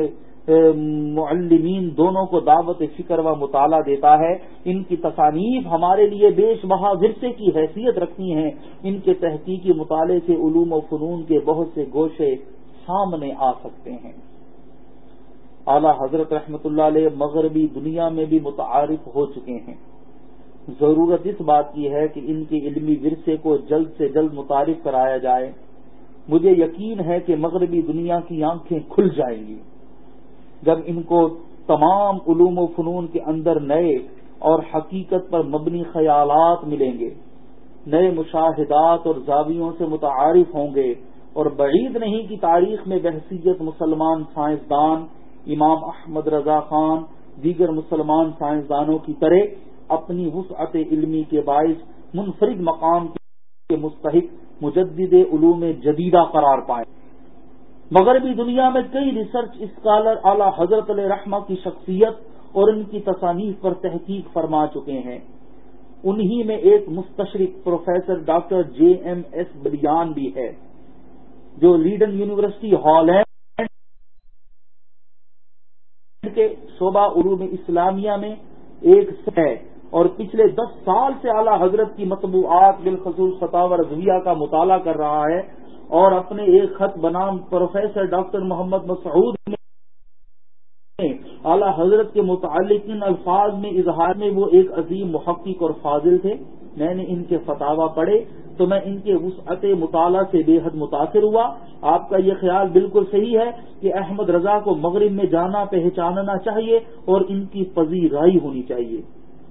معلمین دونوں کو دعوت فکر و مطالعہ دیتا ہے۔ ان کی تصانیف ہمارے لیے بیش بہا ورثے کی حیثیت رکھتی ہیں۔ ان کے تحقیقی مطالعے سے علوم و فنون کے بہت سے گوشے سامنے آ سکتے ہیں۔ اعلی حضرت رحمت اللہ علیہ مغربی دنیا میں بھی متعارف ہو چکے ہیں۔ ضرورت اس بات کی ہے کہ ان کے علمی ورثے کو جلد سے جلد متعارف کرایا جائے۔ مجھے یقین ہے کہ مغربی دنیا کی آنکھیں کھل جائیں گی۔ جب ان کو تمام علوم و فنون کے اندر نئے اور حقیقت پر مبنی خیالات ملیں گے، نئے مشاہدات اور زاویوں سے متعارف ہوں گے، اور بعید نہیں کی تاریخ میں بحثیت مسلمان سائنسدان امام احمد رضا خان، دیگر مسلمان سائنسدانوں کی طرح اپنی وسعت علمی کے باعث منفرد مقام کے مستحق مجدد علوم جدیدہ قرار پائے مغربی دنیا میں کئی ریسرچ اسکالر اعلی حضرت علیہ رحمہ کی شخصیت اور ان کی تصانیف پر تحقیق فرما چکے ہیں۔ انہی میں ایک مستشرق professor doctor J M S Baljon بھی ہے، جو لیڈن یونیورسٹی ہال ہے۔ کے شعبہ علوم اسلامیہ میں ایک ہے اور پچھلے دس سال سے اعلی حضرت کی مطبوعات بالخصوص فتح رضویہ کا مطالعہ کر رہا ہے۔ اور اپنے ایک خط بنام پروفیسر ڈاکٹر محمد مسعود میں اعلی حضرت کے متعلق ان الفاظ میں اظہار میں وہ ایک عظیم محقق اور فاضل تھے۔ میں نے ان کے فتوا پڑھے تو میں ان کے وسعت مطالعہ سے بے حد متاثر ہوا۔ آپ کا یہ خیال بالکل صحیح ہے کہ احمد رضا کو مغرب میں جانا، پہچاننا چاہیے اور ان کی پذیرائی ہونی چاہیے۔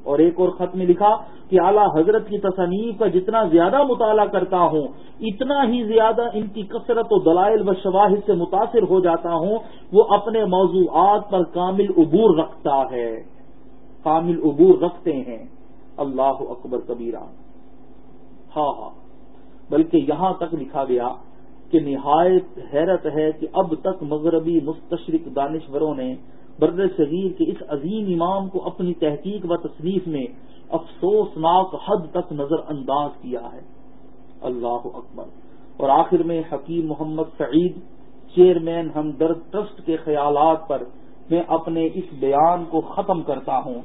اور ایک اور خط میں لکھا کہ اعلیٰ حضرت کی تصنیف کا جتنا زیادہ مطالعہ کرتا ہوں، اتنا ہی زیادہ ان کی کثرت و دلائل و شواہد سے متاثر ہو جاتا ہوں، وہ اپنے موضوعات پر کامل عبور رکھتا ہے۔ کامل عبور رکھتے ہیں۔ اللہ اکبر کبیرہ۔ ہاں ہاں۔ بلکہ یہاں تک لکھا گیا کہ نہایت حیرت ہے کہ اب تک مغربی مستشرق دانشوروں نے برد صغیر کے اس عظیم امام کو اپنی تحقیق و تصنیف میں افسوسناک حد تک نظر انداز کیا ہے۔ اللہ اکبر۔ اور آخر میں حکیم محمد سعید، چیئرمین ہمدرد ٹرسٹ کے خیالات پر میں اپنے اس بیان کو ختم کرتا ہوں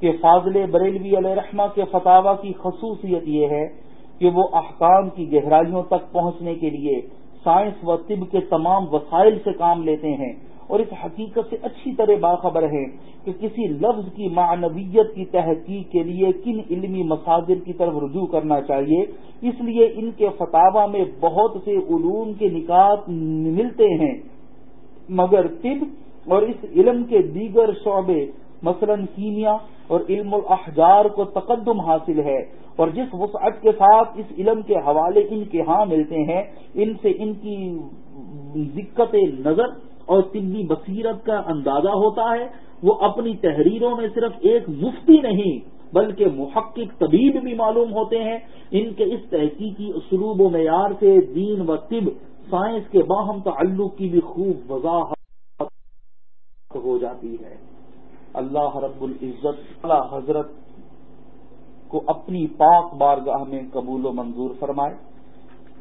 کہ فاضل بریلوی علیہ رحمہ کے فتوا کی خصوصیت یہ ہے کہ وہ احکام کی گہرائیوں تک پہنچنے کے لیے سائنس و طب کے تمام وسائل سے کام لیتے ہیں اور اس حقیقت سے اچھی طرح باخبر ہیں کہ کسی لفظ کی معنویت کی تحقیق کے لیے کن علمی مصادر کی طرف رجوع کرنا چاہیے۔ اس لیے ان کے فتوا میں بہت سے علوم کے نکات ملتے ہیں۔ مگر طب اور اس علم کے دیگر شعبے مثلا کیمیا اور علم الاحجار کو تقدم حاصل ہے اور جس وسعت کے ساتھ اس علم کے حوالے ان کے ہاں ملتے ہیں، ان سے ان کی دقت نظر اور طبی بصیرت کا اندازہ ہوتا ہے۔ وہ اپنی تحریروں میں صرف ایک مفتی نہیں، بلکہ محقق طبیب بھی معلوم ہوتے ہیں۔ ان کے اس تحقیقی اسلوب و معیار سے دین و طب، سائنس کے باہم تعلق کی بھی خوب وضاحت ہو جاتی ہے۔ اللہ رب العزت، اللہ حضرت کو اپنی پاک بارگاہ میں قبول و منظور فرمائے۔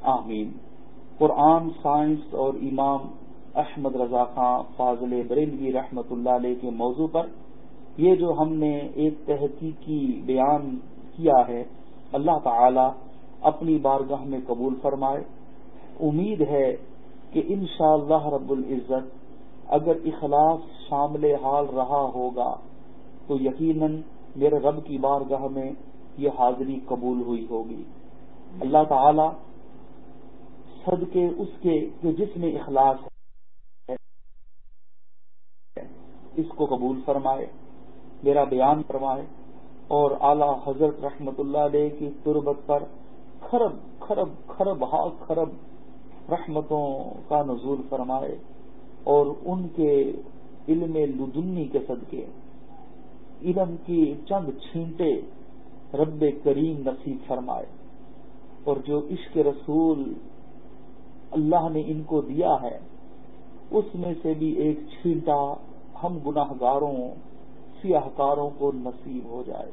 آمین۔ قرآن، سائنس اور امام احمد رضا خان فاضل بریلوی رحمت اللہ علیہ کے موضوع پر یہ جو ہم نے ایک تحقیقی بیان کیا ہے، اللہ تعالی اپنی بارگاہ میں قبول فرمائے۔ امید ہے کہ انشاءاللہ اللہ رب العزت اگر اخلاص شامل حال رہا ہوگا، تو یقیناً میرے رب کی بارگاہ میں یہ حاضری قبول ہوئی ہوگی۔ اللہ تعالی صدقے اس کے جو جس میں اخلاص ہے، اس کو قبول فرمائے، میرا بیان فرمائے۔ اور اعلی حضرت رحمت اللہ علیہ کی تربت پر خرب خرب خرب ہا خرب رحمتوں کا نزول فرمائے۔ اور ان کے علم لدنی کے صدقے۔ علم کی چند چھینٹے رب کریم نصیب فرمائے۔ اور جو عشق رسول اللہ نے ان کو دیا ہے، اس میں سے بھی ایک چھینٹا ہم گناہ گاروں سیاہ کاروں کو نصیب ہو جائے۔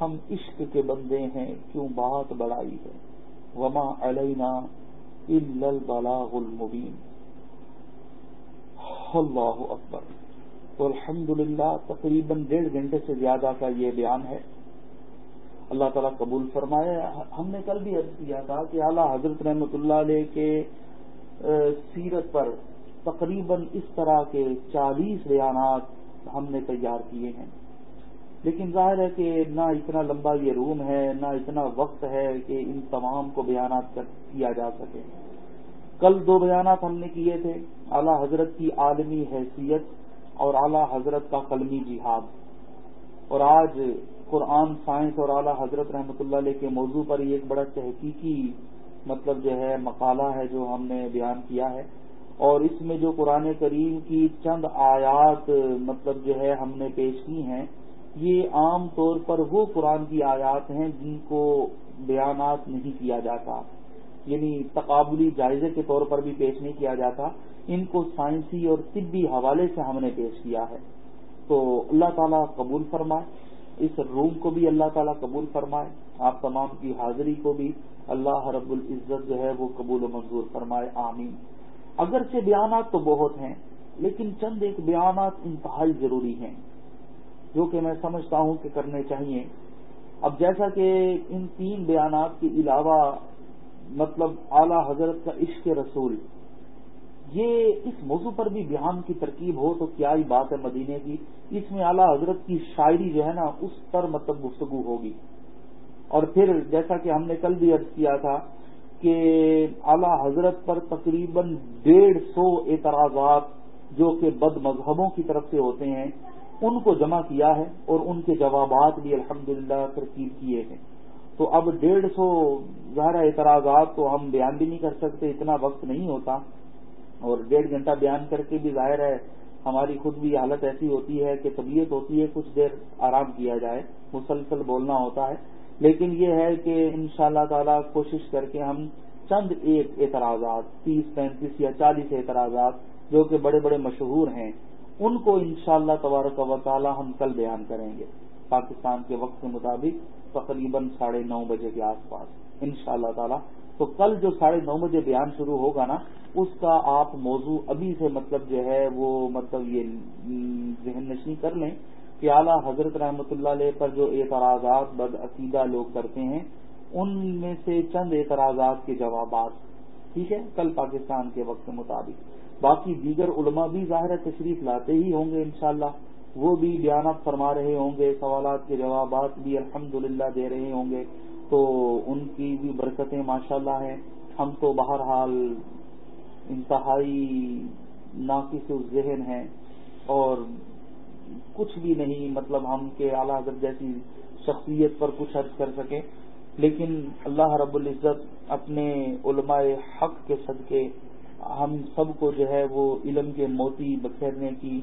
ہم عشق کے بندے ہیں، کیوں بات بڑائی ہے؟ وما علینا البلاغ المبین اللہ اکبر۔ تو الحمد للہ تقریباً ڈیڑھ گھنٹے سے زیادہ کا یہ بیان ہے۔ اللہ تعالیٰ قبول فرمائے ہم نے کل بھی عرض کیا تھا کہ اعلیٰ حضرت رحمۃ اللہ علیہ کے سیرت پر تقریباً اس طرح کے چالیس بیانات ہم نے تیار کیے ہیں۔ لیکن ظاہر ہے کہ نہ اتنا لمبا یہ روم ہے، نہ اتنا وقت ہے کہ ان تمام کو بیانات کیا جا سکے۔ کل دو بیانات ہم نے کیے تھے، اعلی حضرت کی عالمی حیثیت اور اعلی حضرت کا قلمی جہاد۔ اور آج قرآن، سائنس اور اعلی حضرت رحمۃ اللہ علیہ کے موضوع پر یہ ایک بڑا تحقیقی مطلب جو ہے، مقالہ ہے جو ہم نے بیان کیا ہے۔ اور اس میں جو قرآن کریم کی چند آیات مطلب جو ہے ہم نے پیش کی ہیں، یہ عام طور پر وہ قرآن کی آیات ہیں جن کو بیانات نہیں کیا جاتا۔ یعنی تقابلی جائزے کے طور پر بھی پیش نہیں کیا جاتا، ان کو سائنسی اور طبی حوالے سے ہم نے پیش کیا ہے۔ تو اللہ تعالیٰ قبول فرمائے، اس روم کو بھی اللہ تعالیٰ قبول فرمائے، آپ تمام کی حاضری کو بھی اللہ رب العزت جو ہے وہ قبول و منظور فرمائے، آمین۔ اگرچہ بیانات تو بہت ہیں، لیکن چند ایک بیانات انتہائی ضروری ہیں، جو کہ میں سمجھتا ہوں کہ کرنے چاہیے۔ اب جیسا کہ ان تین بیانات کے علاوہ مطلب اعلی حضرت کا عشق رسول۔ یہ اس موضوع پر بھی بیان کی ترکیب ہو تو کیا ہی بات ہے مدینے کی۔ اس میں اعلی حضرت کی شاعری جو ہے نا، اس پر مطلب گفتگو ہوگی۔ اور پھر جیسا کہ ہم نے کل بھی عرض کیا تھا کہ اعلی حضرت پر تقریباً ڈیڑھ سو اعتراضات جو کہ بد مذہبوں کی طرف سے ہوتے ہیں، ان کو جمع کیا ہے اور ان کے جوابات بھی الحمدللہ ترکیب کیے ہیں۔ تو اب ڈیڑھ سو ظاہر اعتراضات تو ہم بیان بھی نہیں کر سکتے، اتنا وقت نہیں ہوتا۔ اور ڈیڑھ گھنٹہ بیان کر کے بھی ظاہر ہے ہماری خود بھی حالت ایسی ہوتی ہے کہ طبیعت ہوتی ہے، کچھ دیر آرام کیا جائے، مسلسل بولنا ہوتا ہے۔ لیکن یہ ہے کہ ان شاء اللہ تعالی کوشش کر کے ہم چند ایک اعتراضات، تیس، پینتیس یا چالیس اعتراضات جو کہ بڑے بڑے مشہور ہیں، ان کو ان شاء اللہ تبارک و تعالی ہم کل بیان کریں گے۔ پاکستان کے وقت کے مطابق تقریباً ساڑھے نو بجے کے آس پاس۔ ان شاء اللہ تعالی۔ تو کل جو ساڑھے نو بجے بیان شروع ہوگا نا، اس کا آپ موضوع ابھی سے مطلب جو ہے وہ مطلب یہ ذہن نشی کر لیں کہ اعلیٰ حضرت رحمۃ اللہ علیہ پر جو اعتراضات بد عقیدہ لوگ کرتے ہیں، ان میں سے چند اعتراضات کے جوابات۔ ٹھیک ہے؟ کل پاکستان کے وقت کے مطابق۔ باقی دیگر علماء بھی ظاہر تشریف لاتے ہی ہوں گے انشاءاللہ۔ وہ بھی بیانات فرما رہے ہوں گے، سوالات کے جوابات بھی الحمد دے رہے ہوں گے، تو ان کی بھی برکتیں ماشاءاللہ ہیں۔ ہم تو بہرحال انتہائی ناقص ذہن ہیں اور کچھ بھی نہیں مطلب ہم کے اعلیٰ حضرت جیسی شخصیت پر کچھ حرض کر سکیں۔ لیکن اللہ رب العزت اپنے علماء حق کے صدقے، ہم سب کو جو ہے وہ علم کے موتی بکھیرنے کی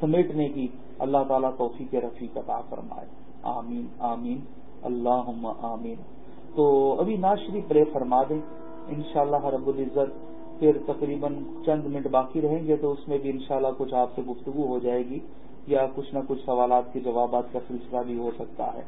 سمیٹنے کی اللہ تعالیٰ توفیق رفیق عطا فرمائے۔ آمین آمین اللہ آمین۔ تو ابھی ناشری پلے فرما دیں۔ انشاءاللہ رب العزت پھر تقریباً چند منٹ باقی رہیں گے تو اس میں بھی انشاءاللہ کچھ آپ سے گفتگو ہو جائے گی یا کچھ نہ کچھ سوالات کے جوابات کا سلسلہ بھی ہو سکتا ہے۔